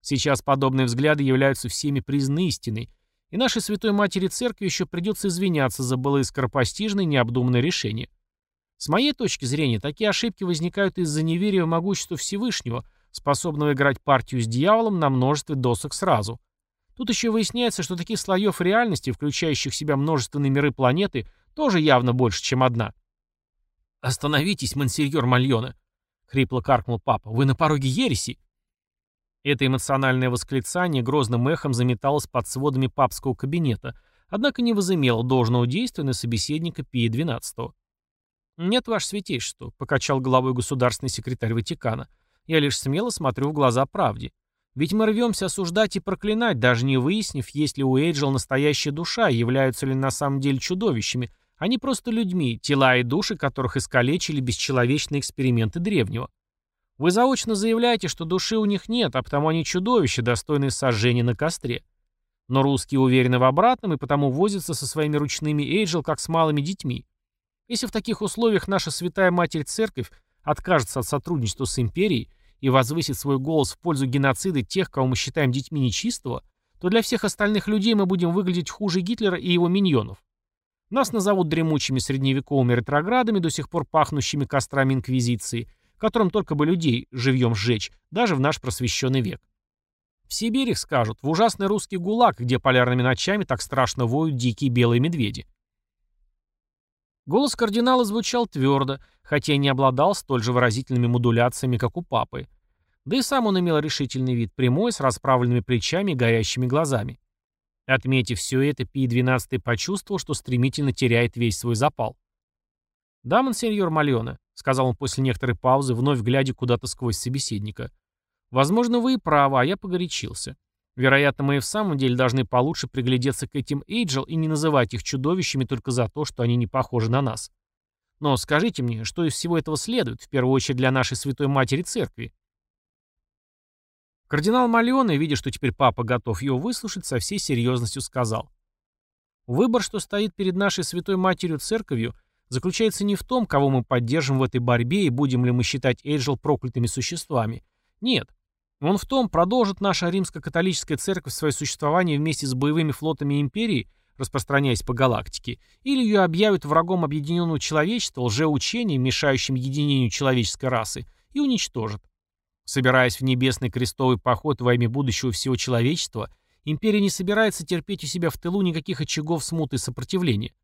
Сейчас подобные взгляды являются всеми признаны истиной, и нашей Святой Матери Церкви еще придется извиняться за былые скоропостижные необдуманные решения. С моей точки зрения, такие ошибки возникают из-за неверия в могущество Всевышнего, способного играть партию с дьяволом на множестве досок сразу. Тут еще выясняется, что таких слоев реальности, включающих в себя множественные миры планеты, тоже явно больше, чем одна. «Остановитесь, мансильор Мальона!» — хрипло каркнул папа. «Вы на пороге ереси!» Это эмоциональное восклицание грозным эхом заметалось под сводами папского кабинета, однако не возымело должного действия на собеседника Пия XII. «Нет, ваше святейшество», — покачал головой государственный секретарь Ватикана. «Я лишь смело смотрю в глаза правде. Ведь мы рвемся осуждать и проклинать, даже не выяснив, есть ли у Эйджел настоящая душа, являются ли на самом деле чудовищами, они просто людьми, тела и души которых искалечили бесчеловечные эксперименты древнего. Вы заочно заявляете, что души у них нет, а потому они чудовища, достойные сожжения на костре. Но русские уверены в обратном и потому возятся со своими ручными Эйджел, как с малыми детьми. Если в таких условиях наша святая Матерь Церковь откажется от сотрудничества с империей и возвысит свой голос в пользу геноцида тех, кого мы считаем детьми нечистого, то для всех остальных людей мы будем выглядеть хуже Гитлера и его миньонов. Нас назовут дремучими средневековыми ретроградами, до сих пор пахнущими кострами Инквизиции, которым только бы людей живьем сжечь, даже в наш просвещенный век. В Сибири скажут, в ужасный русский гулаг, где полярными ночами так страшно воют дикие белые медведи. Голос кардинала звучал твердо, хотя и не обладал столь же выразительными модуляциями, как у папы. Да и сам он имел решительный вид, прямой, с расправленными плечами и горящими глазами. Отметив все это, Пий XII почувствовал, что стремительно теряет весь свой запал. «Да, монсеньор Мальона», — сказал он после некоторой паузы, вновь глядя куда-то сквозь собеседника. «Возможно, вы и правы, а я погорячился. Вероятно, мы и в самом деле должны получше приглядеться к этим Эйджел и не называть их чудовищами только за то, что они не похожи на нас. Но скажите мне, что из всего этого следует, в первую очередь для нашей Святой Матери Церкви?» Кардинал Малеоне, видя, что теперь папа готов его выслушать, со всей серьезностью сказал. «Выбор, что стоит перед нашей Святой Матерью Церковью, заключается не в том, кого мы поддержим в этой борьбе и будем ли мы считать Эйджел проклятыми существами. Нет. Он в том, продолжит наша римско-католическая церковь свое существование вместе с боевыми флотами империи, распространяясь по галактике, или ее объявят врагом объединенного человечества, лжеучением, мешающим единению человеческой расы, и уничтожит. Собираясь в небесный крестовый поход во имя будущего всего человечества, империя не собирается терпеть у себя в тылу никаких очагов смуты и сопротивления.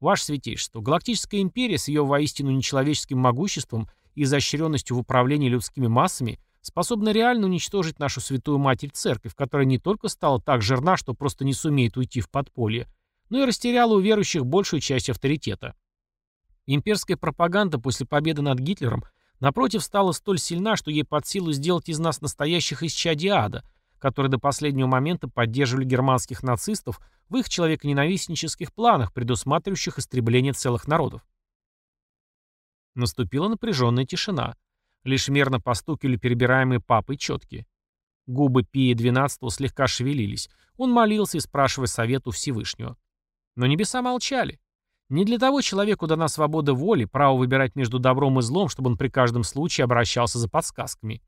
Ваше Святейшество, Галактическая империя с ее воистину нечеловеческим могуществом и изощренностью в управлении людскими массами способна реально уничтожить нашу святую Матерь Церковь, которая не только стала так жирна, что просто не сумеет уйти в подполье, но и растеряла у верующих большую часть авторитета. Имперская пропаганда после победы над Гитлером напротив стала столь сильна, что ей под силу сделать из нас настоящих исчадий ада, которые до последнего момента поддерживали германских нацистов в их человеконенавистнических планах, предусматривающих истребление целых народов. Наступила напряженная тишина. Лишь мерно постукивали перебираемые папой четки. Губы Пии XII слегка шевелились. Он молился и спрашивая совет у Всевышнего. Но небеса молчали. Не для того человеку дана свобода воли, право выбирать между добром и злом, чтобы он при каждом случае обращался за подсказками.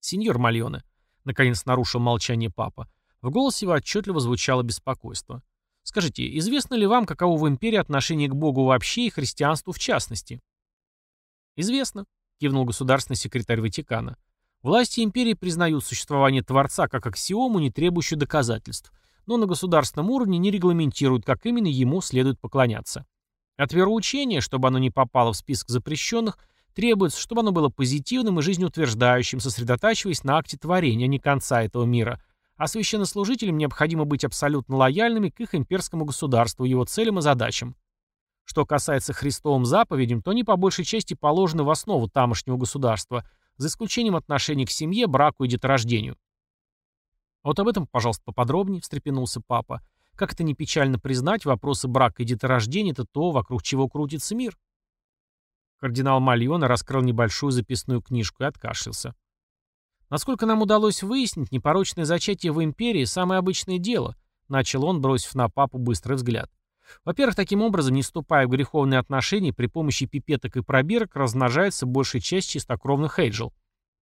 «Сеньор Мальоне», — наконец нарушил молчание папа, в голосе его отчетливо звучало беспокойство. «Скажите, известно ли вам, каково в империи отношение к Богу вообще и христианству в частности?» «Известно», — кивнул государственный секретарь Ватикана. «Власти империи признают существование Творца как аксиому, не требующую доказательств, но на государственном уровне не регламентируют, как именно ему следует поклоняться. От вероучения, чтобы оно не попало в список запрещенных, требуется, чтобы оно было позитивным и жизнеутверждающим, сосредотачиваясь на акте творения, а не конца этого мира, а священнослужителям необходимо быть абсолютно лояльными к их имперскому государству, его целям и задачам. Что касается Христовым заповедям, то они по большей части положены в основу тамошнего государства, за исключением отношений к семье, браку и деторождению. Вот об этом, пожалуйста, поподробнее, встрепенулся папа. Как это не печально признать, вопросы брака и деторождения – это то, вокруг чего крутится мир. Кардинал Мальона раскрыл небольшую записную книжку и откашлялся. Насколько нам удалось выяснить, непорочное зачатие в империи – самое обычное дело, начал он, бросив на папу быстрый взгляд. Во-первых, таким образом, не вступая в греховные отношения, при помощи пипеток и пробирок размножается большая часть чистокровных эйджел.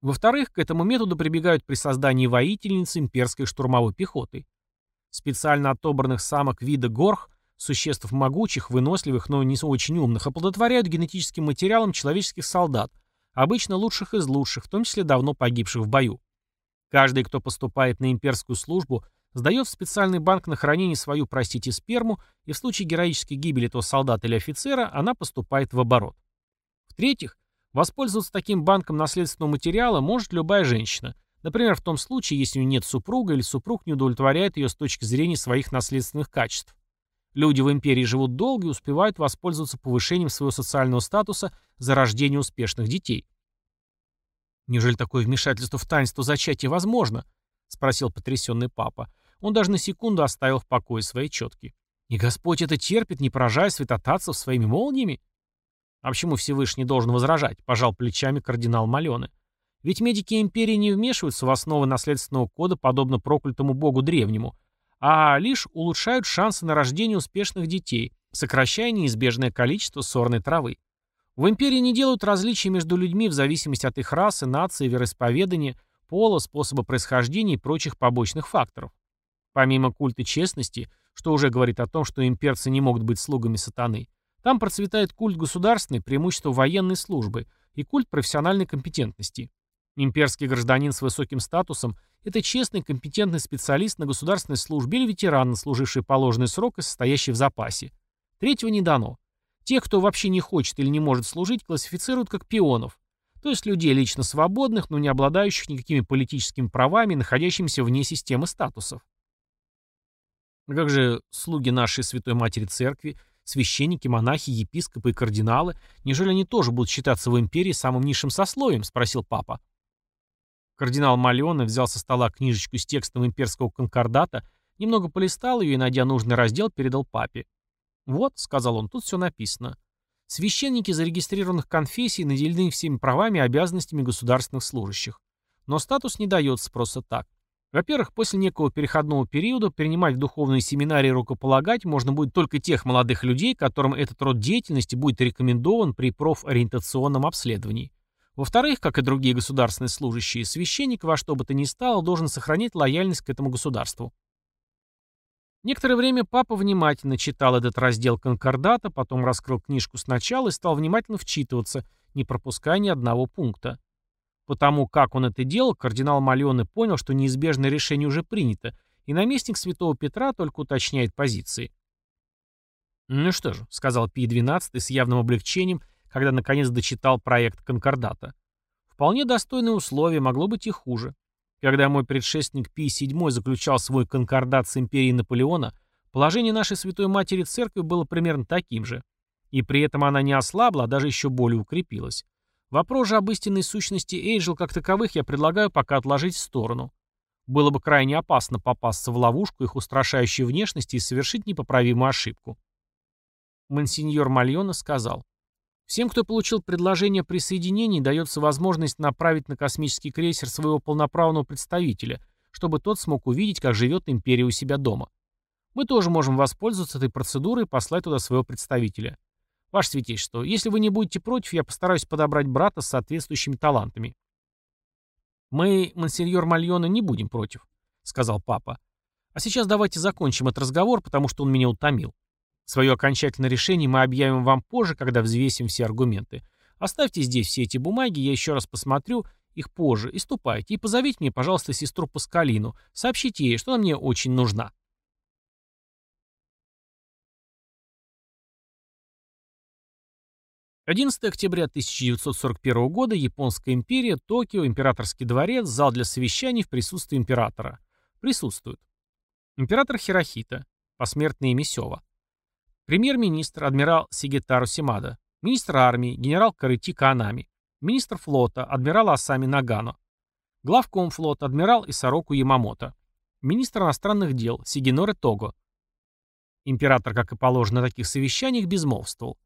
Во-вторых, к этому методу прибегают при создании воительниц имперской штурмовой пехоты. Специально отобранных самок вида горх, существ могучих, выносливых, но не очень умных, оплодотворяют генетическим материалом человеческих солдат, обычно лучших из лучших, в том числе давно погибших в бою. Каждый, кто поступает на имперскую службу, сдает в специальный банк на хранение свою, простите, сперму, и в случае героической гибели этого солдата или офицера она поступает в оборот. В-третьих, воспользоваться таким банком наследственного материала может любая женщина. Например, в том случае, если у нее нет супруга или супруг не удовлетворяет ее с точки зрения своих наследственных качеств. Люди в империи живут долго и успевают воспользоваться повышением своего социального статуса за рождение успешных детей. «Неужели такое вмешательство в таинство зачатия возможно?» — спросил потрясенный папа. Он даже на секунду оставил в покое свои четки. «И Господь это терпит, не поражая святотатцев своими молниями?» «А почему Всевышний должен возражать?» — пожал плечами кардинал Малены. «Ведь медики империи не вмешиваются в основы наследственного кода, подобно проклятому богу древнему, а лишь улучшают шансы на рождение успешных детей, сокращая неизбежное количество сорной травы. В империи не делают различий между людьми в зависимости от их расы, нации, вероисповедания, пола, способа происхождения и прочих побочных факторов. Помимо культа честности, что уже говорит о том, что имперцы не могут быть слугами сатаны, там процветает культ государственной, преимущество военной службы и культ профессиональной компетентности. Имперский гражданин с высоким статусом – это честный, компетентный специалист на государственной службе или ветеран, служивший положенный срок и состоящий в запасе. Третьего не дано. Тех, кто вообще не хочет или не может служить, классифицируют как пионов, то есть людей лично свободных, но не обладающих никакими политическими правами, находящимися вне системы статусов. Как же слуги нашей Святой Матери Церкви, священники, монахи, епископы и кардиналы, неужели они тоже будут считаться в империи самым низшим сословием? спросил папа. Кардинал Малеоне взял со стола книжечку с текстом имперского конкордата, немного полистал ее и, найдя нужный раздел, передал папе. «Вот», — сказал он, — «тут все написано. Священники зарегистрированных конфессий наделены всеми правами и обязанностями государственных служащих. Но статус не дается просто так. Во-первых, после некого переходного периода принимать в духовные семинарии рукополагать можно будет только тех молодых людей, которым этот род деятельности будет рекомендован при профориентационном обследовании. Во-вторых, как и другие государственные служащие, священник во что бы то ни стало должен сохранять лояльность к этому государству. Некоторое время папа внимательно читал этот раздел конкордата, потом раскрыл книжку сначала и стал внимательно вчитываться, не пропуская ни одного пункта. Потому как он это делал, кардинал Мальоне понял, что неизбежное решение уже принято, и наместник святого Петра только уточняет позиции. «Ну что же», — сказал Пий XII с явным облегчением, когда наконец дочитал проект конкордата. «Вполне достойные условия, могло быть и хуже. Когда мой предшественник Пий VII заключал свой конкордат с империей Наполеона, положение нашей Святой Матери Церкви было примерно таким же. И при этом она не ослабла, а даже еще более укрепилась. Вопрос же об истинной сущности Эйджел как таковых я предлагаю пока отложить в сторону. Было бы крайне опасно попасться в ловушку их устрашающей внешности и совершить непоправимую ошибку. Монсеньор Мальона сказал, Всем, кто получил предложение о присоединении, дается возможность направить на космический крейсер своего полноправного представителя, чтобы тот смог увидеть, как живет империя у себя дома. Мы тоже можем воспользоваться этой процедурой и послать туда своего представителя. Ваше Святейшество, если вы не будете против, я постараюсь подобрать брата с соответствующими талантами. Мы, монсеньор Мальона, не будем против, сказал папа. А сейчас давайте закончим этот разговор, потому что он меня утомил. Свое окончательное решение мы объявим вам позже, когда взвесим все аргументы. Оставьте здесь все эти бумаги, я еще раз посмотрю их позже, и ступайте, и позовите мне, пожалуйста, сестру Паскалину, сообщите ей, что она мне очень нужна. Одиннадцатое октября 1941 года, Японская империя, Токио, Императорский дворец, зал для совещаний в присутствии императора. Присутствуют. Император Хирохита, посмертный имя Сева. Премьер-министр адмирал Сигетару Симада, министр армии генерал Карыти Канами, министр флота адмирал Асами Нагано, главком флота адмирал Исароку Ямамото, министр иностранных дел Сигиноре Того. Император, как и положено на таких совещаниях, безмолвствовал.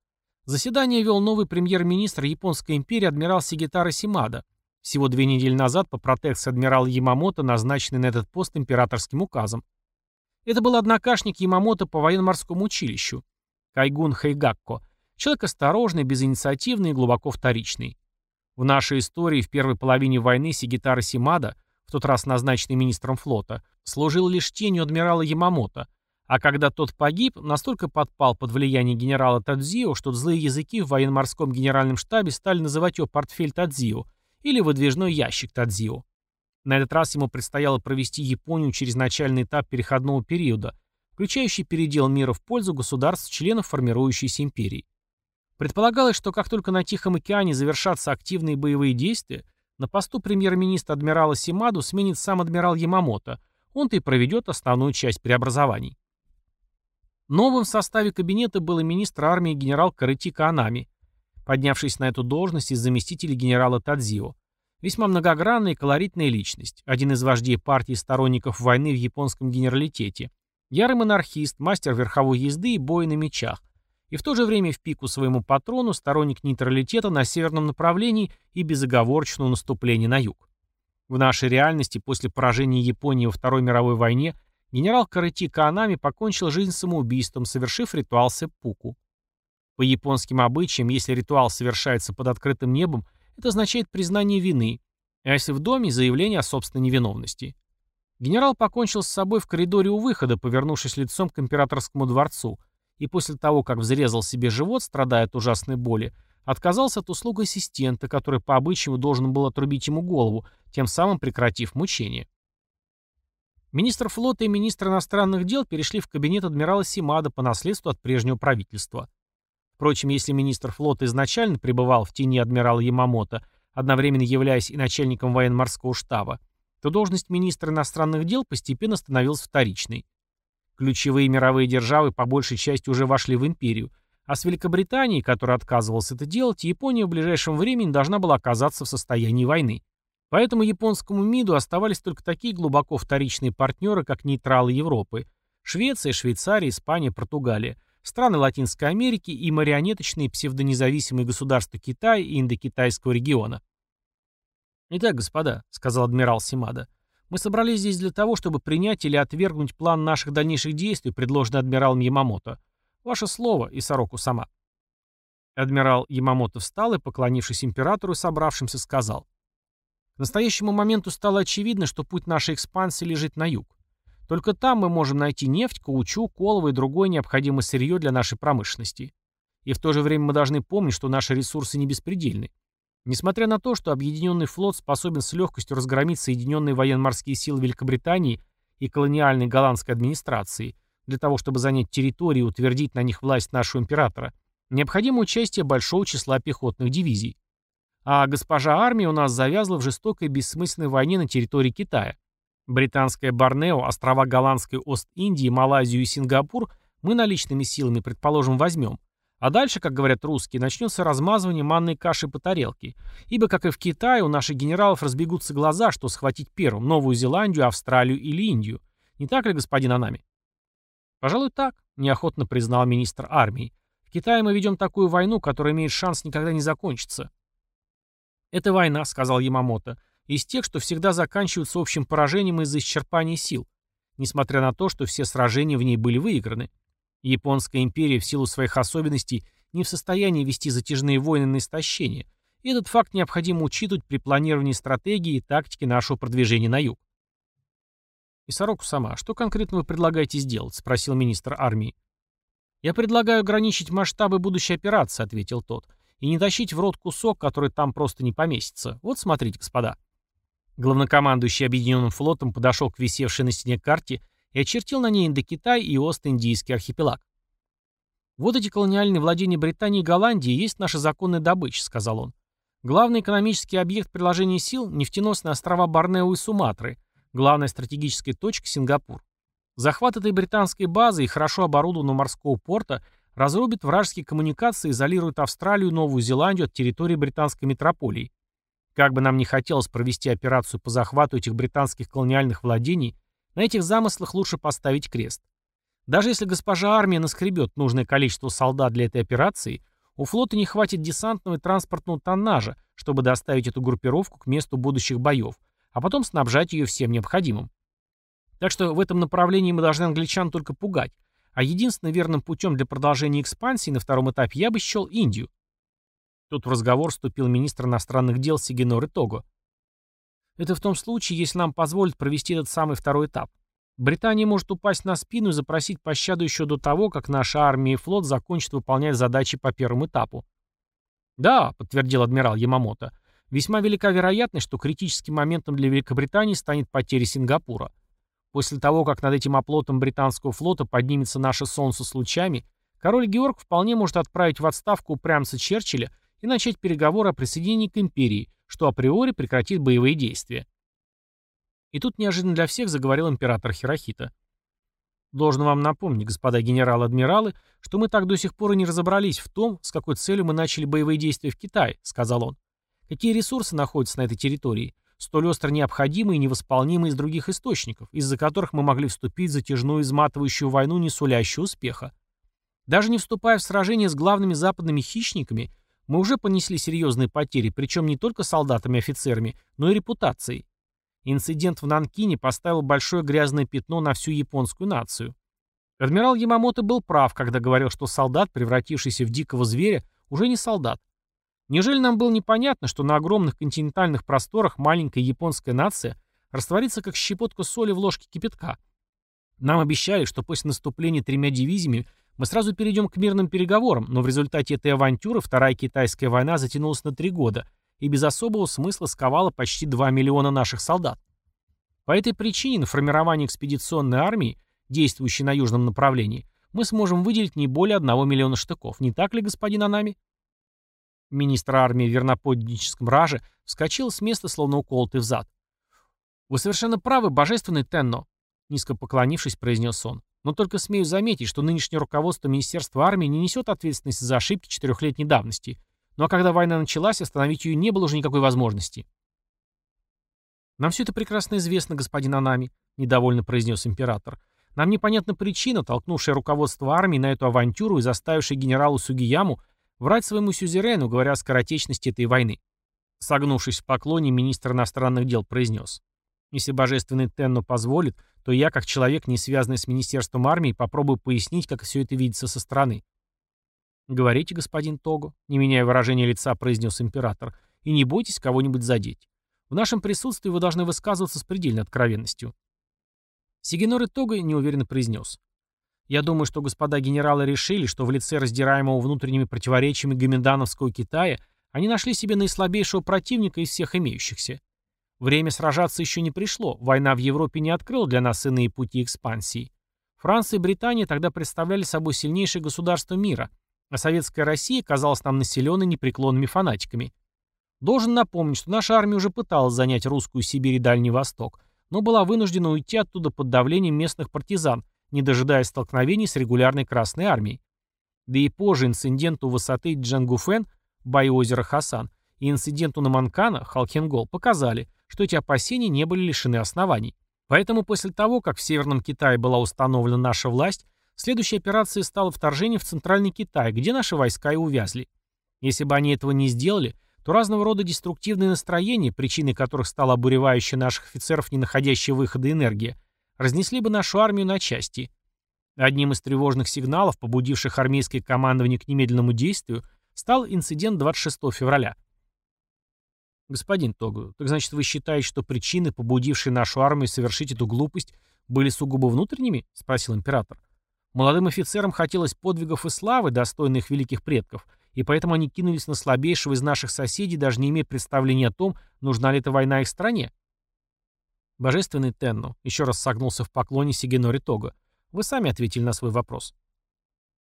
Заседание вел новый премьер-министр Японской империи адмирал Сигетара Симада, всего две недели назад по протекции адмирала Ямамото, назначенный на этот пост императорским указом. Это был однокашник Ямамото по военно-морскому училищу. Кайгун Хайгакко. Человек осторожный, безинициативный и глубоко вторичный. В нашей истории в первой половине войны Сигитара Симада, в тот раз назначенный министром флота, служил лишь тенью адмирала Ямамото, а когда тот погиб, настолько подпал под влияние генерала Тадзио, что злые языки в военно-морском генеральном штабе стали называть его портфель Тадзио или выдвижной ящик Тадзио. На этот раз ему предстояло провести Японию через начальный этап переходного периода, включающий передел мира в пользу государств-членов формирующейся империи. Предполагалось, что как только на Тихом океане завершатся активные боевые действия, на посту премьер-министра адмирала Симаду сменит сам адмирал Ямамото, он-то и проведет основную часть преобразований. Новым в составе кабинета был министр армии генерал Карыти Канами, поднявшись на эту должность из заместителя генерала Тадзио. Весьма многогранная и колоритная личность, один из вождей партии сторонников войны в японском генералитете, ярый монархист, мастер верховой езды и боя на мечах, и в то же время в пику своему патрону сторонник нейтралитета на северном направлении и безоговорочного наступления на юг. В нашей реальности после поражения Японии во Второй мировой войне генерал Карати Каанами покончил жизнь самоубийством, совершив ритуал сеппуку. По японским обычаям, если ритуал совершается под открытым небом, это означает признание вины, а если в доме – заявление о собственной невиновности. Генерал покончил с собой в коридоре у выхода, повернувшись лицом к императорскому дворцу, и после того, как взрезал себе живот, страдая от ужасной боли, отказался от услуг ассистента, который по обычаю должен был отрубить ему голову, тем самым прекратив мучение. Министр флота и министр иностранных дел перешли в кабинет адмирала Симада по наследству от прежнего правительства. Впрочем, если министр флота изначально пребывал в тени адмирала Ямамото, одновременно являясь и начальником военно-морского штаба, то должность министра иностранных дел постепенно становилась вторичной. Ключевые мировые державы по большей части уже вошли в империю, а с Великобританией, которая отказывалась это делать, Япония в ближайшем времени должна была оказаться в состоянии войны. Поэтому японскому МИДу оставались только такие глубоко вторичные партнеры, как нейтралы Европы – Швеция, Швейцария, Испания, Португалия – страны Латинской Америки и марионеточные псевдонезависимые государства Китая и Индокитайского региона. «Итак, господа», — сказал адмирал Симада, — «мы собрались здесь для того, чтобы принять или отвергнуть план наших дальнейших действий, предложенный адмиралом Ямамото. Ваше слово, Исароку сама». Адмирал Ямамото встал и, поклонившись императору и собравшимся, сказал. К настоящему моменту стало очевидно, что путь нашей экспансии лежит на юг. Только там мы можем найти нефть, каучук, колово и другое необходимое сырье для нашей промышленности. И в то же время мы должны помнить, что наши ресурсы не беспредельны. Несмотря на то, что Объединенный флот способен с легкостью разгромить Соединенные военно-морские силы Великобритании и колониальной голландской администрации, для того, чтобы занять территории и утвердить на них власть нашего императора, необходимо участие большого числа пехотных дивизий. А госпожа армия у нас завязла в жестокой бессмысленной войне на территории Китая. Британская Борнео, острова Голландской Ост-Индии, Малайзию и Сингапур мы наличными силами, предположим, возьмем. А дальше, как говорят русские, начнется размазывание манной каши по тарелке. Ибо, как и в Китае, у наших генералов разбегутся глаза, что схватить первым Новую Зеландию, Австралию или Индию. Не так ли, господин Анами? Пожалуй, так, неохотно признал министр армии. В Китае мы ведем такую войну, которая имеет шанс никогда не закончиться. Это война, сказал Ямамото из тех, что всегда заканчиваются общим поражением из-за исчерпания сил, несмотря на то, что все сражения в ней были выиграны. Японская империя в силу своих особенностей не в состоянии вести затяжные войны на истощение, и этот факт необходимо учитывать при планировании стратегии и тактики нашего продвижения на юг. «Исароку сама, что конкретно вы предлагаете сделать?» — спросил министр армии. «Я предлагаю ограничить масштабы будущей операции», — ответил тот, «и не тащить в рот кусок, который там просто не поместится. Вот смотрите, господа». Главнокомандующий Объединенным флотом подошел к висевшей на стене карте и очертил на ней Индокитай и Ост-Индийский архипелаг. «Вот эти колониальные владения Британии и Голландии есть наша законная добыча», — сказал он. «Главный экономический объект приложения сил — нефтеносные острова Борнео и Суматры, главная стратегическая точка — Сингапур. Захват этой британской базы и хорошо оборудованного морского порта разрубит вражеские коммуникации и изолирует Австралию и Новую Зеландию от территории британской метрополии. Как бы нам ни хотелось провести операцию по захвату этих британских колониальных владений, на этих замыслах лучше поставить крест. Даже если госпожа армия наскребет нужное количество солдат для этой операции, у флота не хватит десантного и транспортного тоннажа, чтобы доставить эту группировку к месту будущих боев, а потом снабжать ее всем необходимым. Так что в этом направлении мы должны англичан только пугать, а единственным верным путем для продолжения экспансии на втором этапе я бы счел Индию. Тут в разговор вступил министр иностранных дел Сигенор Того. Это в том случае, если нам позволят провести этот самый второй этап. Британия может упасть на спину и запросить пощаду еще до того, как наша армия и флот закончат выполнять задачи по первому этапу. «Да», — подтвердил адмирал Ямамото, — «весьма велика вероятность, что критическим моментом для Великобритании станет потеря Сингапура. После того, как над этим оплотом британского флота поднимется наше солнце с лучами, король Георг вполне может отправить в отставку упрямца Черчилля и начать переговоры о присоединении к империи, что априори прекратит боевые действия. И тут неожиданно для всех заговорил император Хирохита. «Должен вам напомнить, господа генералы-адмиралы, что мы так до сих пор и не разобрались в том, с какой целью мы начали боевые действия в Китае», — сказал он. «Какие ресурсы находятся на этой территории, столь остро необходимые и невосполнимые из других источников, из-за которых мы могли вступить в затяжную изматывающую войну, не сулящую успеха. Даже не вступая в сражение с главными западными хищниками, мы уже понесли серьезные потери, причем не только солдатами и офицерами, но и репутацией. Инцидент в Нанкине поставил большое грязное пятно на всю японскую нацию. Адмирал Ямамото был прав, когда говорил, что солдат, превратившийся в дикого зверя, уже не солдат. Неужели нам было непонятно, что на огромных континентальных просторах маленькая японская нация растворится как щепотка соли в ложке кипятка? Нам обещали, что после наступления тремя дивизиями мы сразу перейдем к мирным переговорам, но в результате этой авантюры Вторая Китайская война затянулась на три года и без особого смысла сковала почти 2 миллиона наших солдат. По этой причине на формирование экспедиционной армии, действующей на южном направлении, мы сможем выделить не более 1 миллиона штыков. Не так ли, господин Анами? Министр армии в верноподническом раже вскочил с места, словно уколотый в зад. «Вы совершенно правы, божественный Тенно», — низко поклонившись, произнес он. Но только смею заметить, что нынешнее руководство Министерства армии не несет ответственности за ошибки четырехлетней давности. Ну а когда война началась, остановить ее не было уже никакой возможности. «Нам все это прекрасно известно, господин Анами», — недовольно произнес император. «Нам непонятна причина, толкнувшая руководство армии на эту авантюру и заставившая генералу Сугияму врать своему сюзерену, говоря о скоротечности этой войны». Согнувшись в поклоне, министр иностранных дел произнес. «Если божественный Тенно позволит, то я, как человек, не связанный с Министерством армии, попробую пояснить, как все это видится со стороны. «Говорите, господин Того», — не меняя выражения лица, произнес император, «и не бойтесь кого-нибудь задеть. В нашем присутствии вы должны высказываться с предельной откровенностью». Сигенор Тога неуверенно произнес. «Я думаю, что господа генералы решили, что в лице раздираемого внутренними противоречиями гомендановского Китая они нашли себе наислабейшего противника из всех имеющихся. Время сражаться еще не пришло, война в Европе не открыла для нас иные пути экспансии. Франция и Британия тогда представляли собой сильнейшие государства мира, а советская Россия казалась нам населенной непреклонными фанатиками. Должен напомнить, что наша армия уже пыталась занять русскую Сибирь и Дальний Восток, но была вынуждена уйти оттуда под давлением местных партизан, не дожидаясь столкновений с регулярной Красной армией. Да и позже инцидент у высоты Джангуфен, бой озера Хасан, и инцидент у Наманкана, Халкингол, показали, что эти опасения не были лишены оснований. Поэтому после того, как в Северном Китае была установлена наша власть, следующей операцией стало вторжение в Центральный Китай, где наши войска и увязли. Если бы они этого не сделали, то разного рода деструктивные настроения, причиной которых стала обуревающая наших офицеров не находящая выхода энергия, разнесли бы нашу армию на части. Одним из тревожных сигналов, побудивших армейское командование к немедленному действию, стал инцидент 26 февраля. «Господин Тогу, так значит вы считаете, что причины, побудившие нашу армию совершить эту глупость, были сугубо внутренними?» — спросил император. Молодым офицерам хотелось подвигов и славы, достойных великих предков, и поэтому они кинулись на слабейшего из наших соседей, даже не имея представления о том, нужна ли эта война их стране. Божественный Тенну еще раз согнулся в поклоне Сигенори Тога. Вы сами ответили на свой вопрос.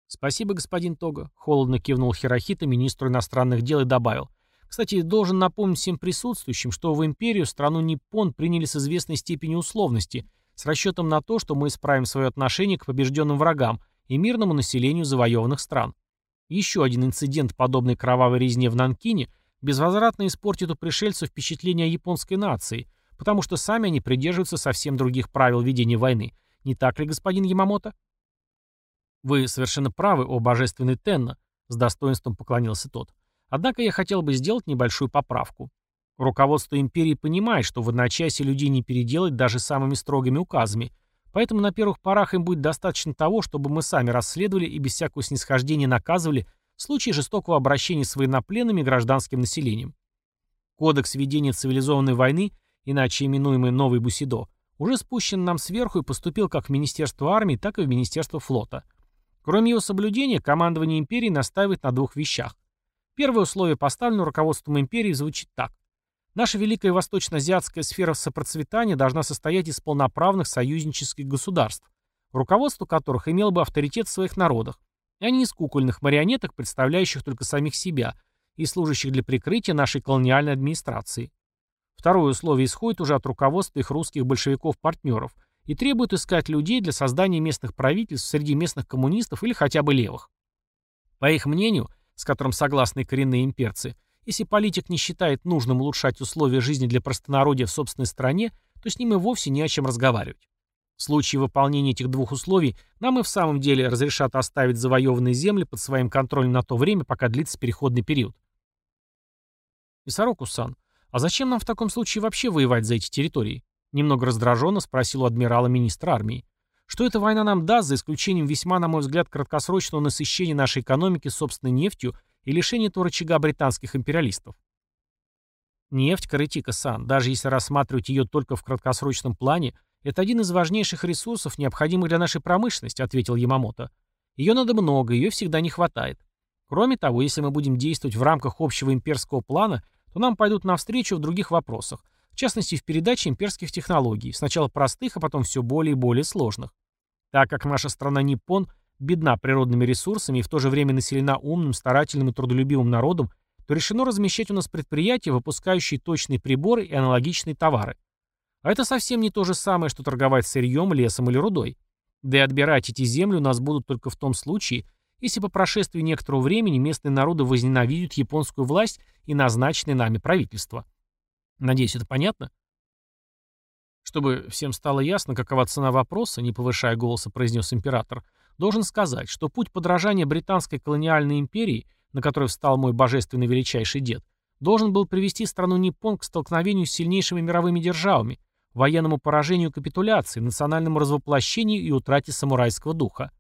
Спасибо, господин Тога, холодно кивнул Хирохита министру иностранных дел и добавил. Кстати, должен напомнить всем присутствующим, что в империю страну Ниппон приняли с известной степенью условности, с расчетом на то, что мы исправим свое отношение к побежденным врагам и мирному населению завоеванных стран. Еще один инцидент подобной кровавой резне в Нанкине безвозвратно испортит у пришельцев впечатление о японской нации, потому что сами они придерживаются совсем других правил ведения войны. Не так ли, господин Ямамото? Вы совершенно правы, о божественный Тенна, с достоинством поклонился тот. Однако я хотел бы сделать небольшую поправку. Руководство империи понимает, что в одночасье людей не переделать даже самыми строгими указами, поэтому на первых порах им будет достаточно того, чтобы мы сами расследовали и без всякого снисхождения наказывали случаи жестокого обращения с военнопленными гражданским населением. Кодекс ведения цивилизованной войны, иначе именуемый «Новый Бусидо», уже спущен нам сверху и поступил как в Министерство армии, так и в Министерство флота. Кроме его соблюдения, командование империи настаивает на двух вещах. Первое условие, поставленное руководством империи, звучит так. Наша великая восточно-азиатская сфера сопроцветания должна состоять из полноправных союзнических государств, руководство которых имело бы авторитет в своих народах, а не из кукольных марионеток, представляющих только самих себя и служащих для прикрытия нашей колониальной администрации. Второе условие исходит уже от руководства их русских большевиков-партнеров и требует искать людей для создания местных правительств среди местных коммунистов или хотя бы левых. По их мнению, с которым согласны коренные имперцы, если политик не считает нужным улучшать условия жизни для простонародья в собственной стране, то с ним и вовсе не о чем разговаривать. В случае выполнения этих двух условий нам и в самом деле разрешат оставить завоеванные земли под своим контролем на то время, пока длится переходный период. Исароку-сан, а зачем нам в таком случае вообще воевать за эти территории? Немного раздраженно спросил у адмирала министра армии. Что эта война нам даст, за исключением весьма, на мой взгляд, краткосрочного насыщения нашей экономики собственной нефтью и лишение этого рычага британских империалистов. Нефть, Каретика-сан, даже если рассматривать ее только в краткосрочном плане, это один из важнейших ресурсов, необходимых для нашей промышленности, ответил Ямамото. Ее надо много, ее всегда не хватает. Кроме того, если мы будем действовать в рамках общего имперского плана, то нам пойдут навстречу в других вопросах, в частности в передаче имперских технологий, сначала простых, а потом все более и более сложных. Так как наша страна Ниппон – бедна природными ресурсами и в то же время населена умным, старательным и трудолюбивым народом, то решено размещать у нас предприятия, выпускающие точные приборы и аналогичные товары. А это совсем не то же самое, что торговать сырьем, лесом или рудой. Да и отбирать эти земли у нас будут только в том случае, если по прошествии некоторого времени местные народы возненавидят японскую власть и назначенное нами правительство. Надеюсь, это понятно? Чтобы всем стало ясно, какова цена вопроса, не повышая голоса, произнес император, Должен сказать, что путь подражания британской колониальной империи, на которой встал мой божественный величайший дед, должен был привести страну Ниппон к столкновению с сильнейшими мировыми державами, военному поражению капитуляции, национальному развоплощению и утрате самурайского духа.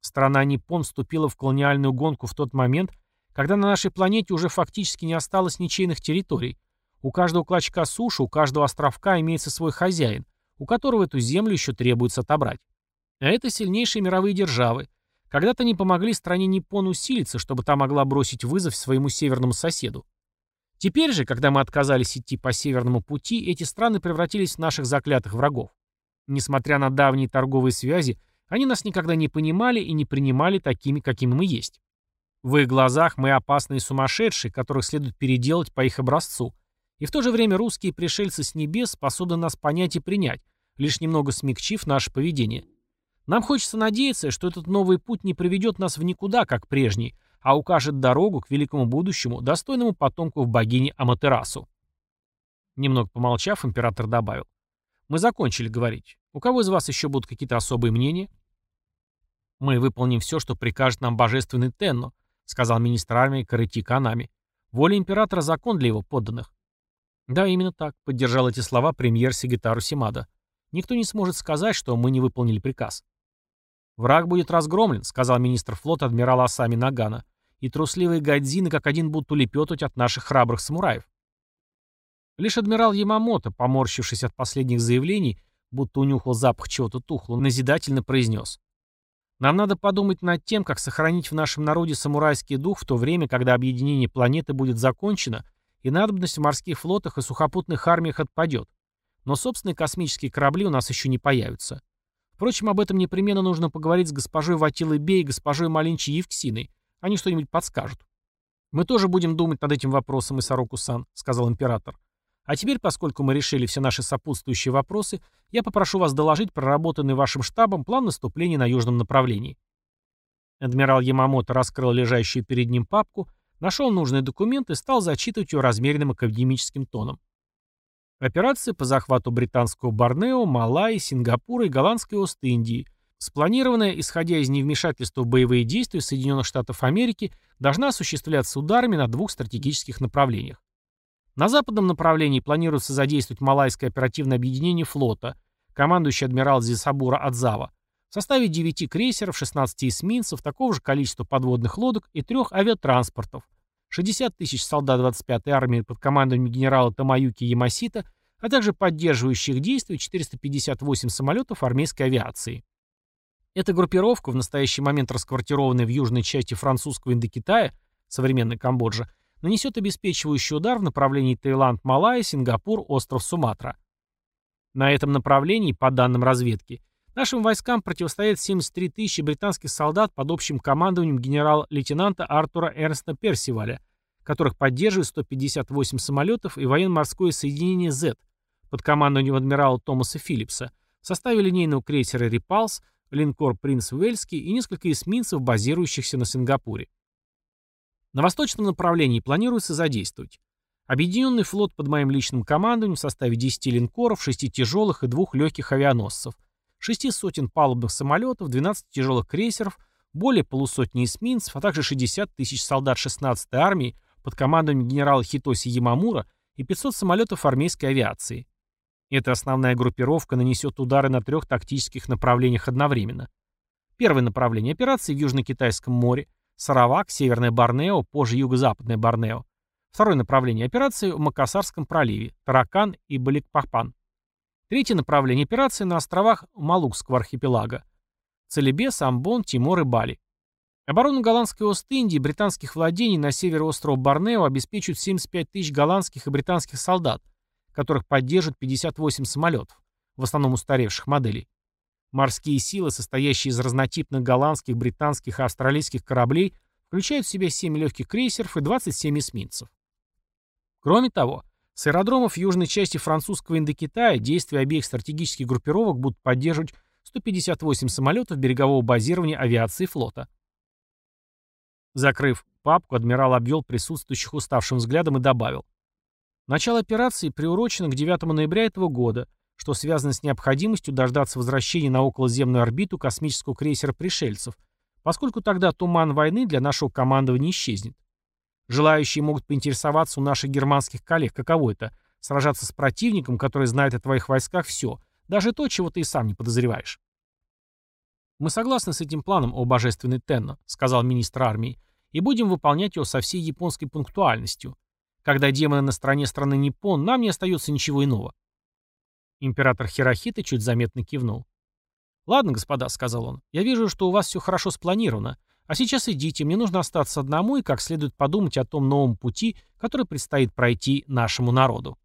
Страна Ниппон вступила в колониальную гонку в тот момент, когда на нашей планете уже фактически не осталось ничейных территорий. У каждого клочка суши, у каждого островка имеется свой хозяин, у которого эту землю еще требуется отобрать. А это сильнейшие мировые державы. Когда-то они помогли стране Ниппон усилиться, чтобы та могла бросить вызов своему северному соседу. Теперь же, когда мы отказались идти по северному пути, эти страны превратились в наших заклятых врагов. Несмотря на давние торговые связи, они нас никогда не понимали и не принимали такими, какими мы есть. В их глазах мы опасные сумасшедшие, которых следует переделать по их образцу. И в то же время русские пришельцы с небес способны нас понять и принять, лишь немного смягчив наше поведение. Нам хочется надеяться, что этот новый путь не приведет нас в никуда, как прежний, а укажет дорогу к великому будущему, достойному потомку в богине Аматерасу. Немного помолчав, император добавил. Мы закончили говорить. У кого из вас еще будут какие-то особые мнения? «Мы выполним все, что прикажет нам божественный Тенно», сказал министр армии Карати Канами. «Воля императора — закон для его подданных». «Да, именно так», — поддержал эти слова премьер Сигитару Симада. «Никто не сможет сказать, что мы не выполнили приказ». «Враг будет разгромлен», — сказал министр флота адмирал Асами Нагана. «И трусливые гадзины как один будут улепетывать от наших храбрых самураев». Лишь адмирал Ямамото, поморщившись от последних заявлений, будто унюхал запах чего-то тухлого, назидательно произнес. Нам надо подумать над тем, как сохранить в нашем народе самурайский дух в то время, когда объединение планеты будет закончено, и надобность в морских флотах и сухопутных армиях отпадет. Но собственные космические корабли у нас еще не появятся. Впрочем, об этом непременно нужно поговорить с госпожой Ватилой Бей и госпожой Малинчи Евксиной. Они что-нибудь подскажут. «Мы тоже будем думать над этим вопросом, Исароку-сан», — сказал император. А теперь, поскольку мы решили все наши сопутствующие вопросы, я попрошу вас доложить проработанный вашим штабом план наступления на южном направлении. Адмирал Ямамото раскрыл лежащую перед ним папку, нашел нужный документ и стал зачитывать ее размеренным академическим тоном. Операция по захвату британского Борнео, Малайи, Сингапура и голландской Ост-Индии, спланированная, исходя из невмешательства в боевые действия Соединенных Штатов Америки, должна осуществляться ударами на двух стратегических направлениях. На западном направлении планируется задействовать Малайское оперативное объединение флота, командующий адмирал Зисабура Адзава, в составе 9 крейсеров, 16 эсминцев, такого же количества подводных лодок и трех авиатранспортов, 60 тысяч солдат 25-й армии под командованием генерала Тамаюки Ямасита, а также поддерживающих действия 458 самолетов армейской авиации. Эта группировка, в настоящий момент расквартированная в южной части французского Индокитая, современной Камбоджи, нанесет обеспечивающий удар в направлении Таиланд, Малайя, Сингапур, остров Суматра. На этом направлении, по данным разведки, нашим войскам противостоят 73 тысячи британских солдат под общим командованием генерал-лейтенанта Артура Эрнста Персиваля, которых поддерживает 158 самолетов и военно-морское соединение Z под командованием адмирала Томаса Филлипса в составе линейного крейсера «Репалс», линкор «Принц Уэльский» и несколько эсминцев, базирующихся на Сингапуре. На восточном направлении планируется задействовать Объединенный флот под моим личным командованием в составе 10 линкоров, 6 тяжелых и 2 легких авианосцев, 6 сотен палубных самолетов, 12 тяжелых крейсеров, более полусотни эсминцев, а также 60 тысяч солдат 16-й армии под командованием генерала Хитоси Ямамура и 500 самолетов армейской авиации. Эта основная группировка нанесет удары на трех тактических направлениях одновременно. Первое направление операции в Южно-Китайском море – Саравак, Северное Борнео, позже Юго-Западное Борнео. Второе направление операции в Макасарском проливе, Таракан и Баликпахпан. Третье направление операции на островах Малукского архипелага. Целебес, Амбон, Тимор и Бали. Оборону голландской Ост-Индии и британских владений на севере острова Борнео обеспечивают 75 тысяч голландских и британских солдат, которых поддержат 58 самолетов, в основном устаревших моделей. Морские силы, состоящие из разнотипных голландских, британских и австралийских кораблей, включают в себя 7 легких крейсеров и 27 эсминцев. Кроме того, с аэродромов южной части французского Индокитая действия обеих стратегических группировок будут поддерживать 158 самолетов берегового базирования авиации флота. Закрыв папку, адмирал обвел присутствующих уставшим взглядом и добавил. Начало операции приурочено к 9 ноября этого года – что связано с необходимостью дождаться возвращения на околоземную орбиту космического крейсера пришельцев, поскольку тогда туман войны для нашего командования исчезнет. Желающие могут поинтересоваться у наших германских коллег, каково это – сражаться с противником, который знает о твоих войсках все, даже то, чего ты и сам не подозреваешь. «Мы согласны с этим планом, о божественный Тенно», — сказал министр армии, «и будем выполнять его со всей японской пунктуальностью. Когда демоны на стороне страны Ниппон, нам не остается ничего иного». Император Хирохита чуть заметно кивнул. «Ладно, господа», — сказал он, — «я вижу, что у вас все хорошо спланировано. А сейчас идите, мне нужно остаться одному и как следует подумать о том новом пути, который предстоит пройти нашему народу».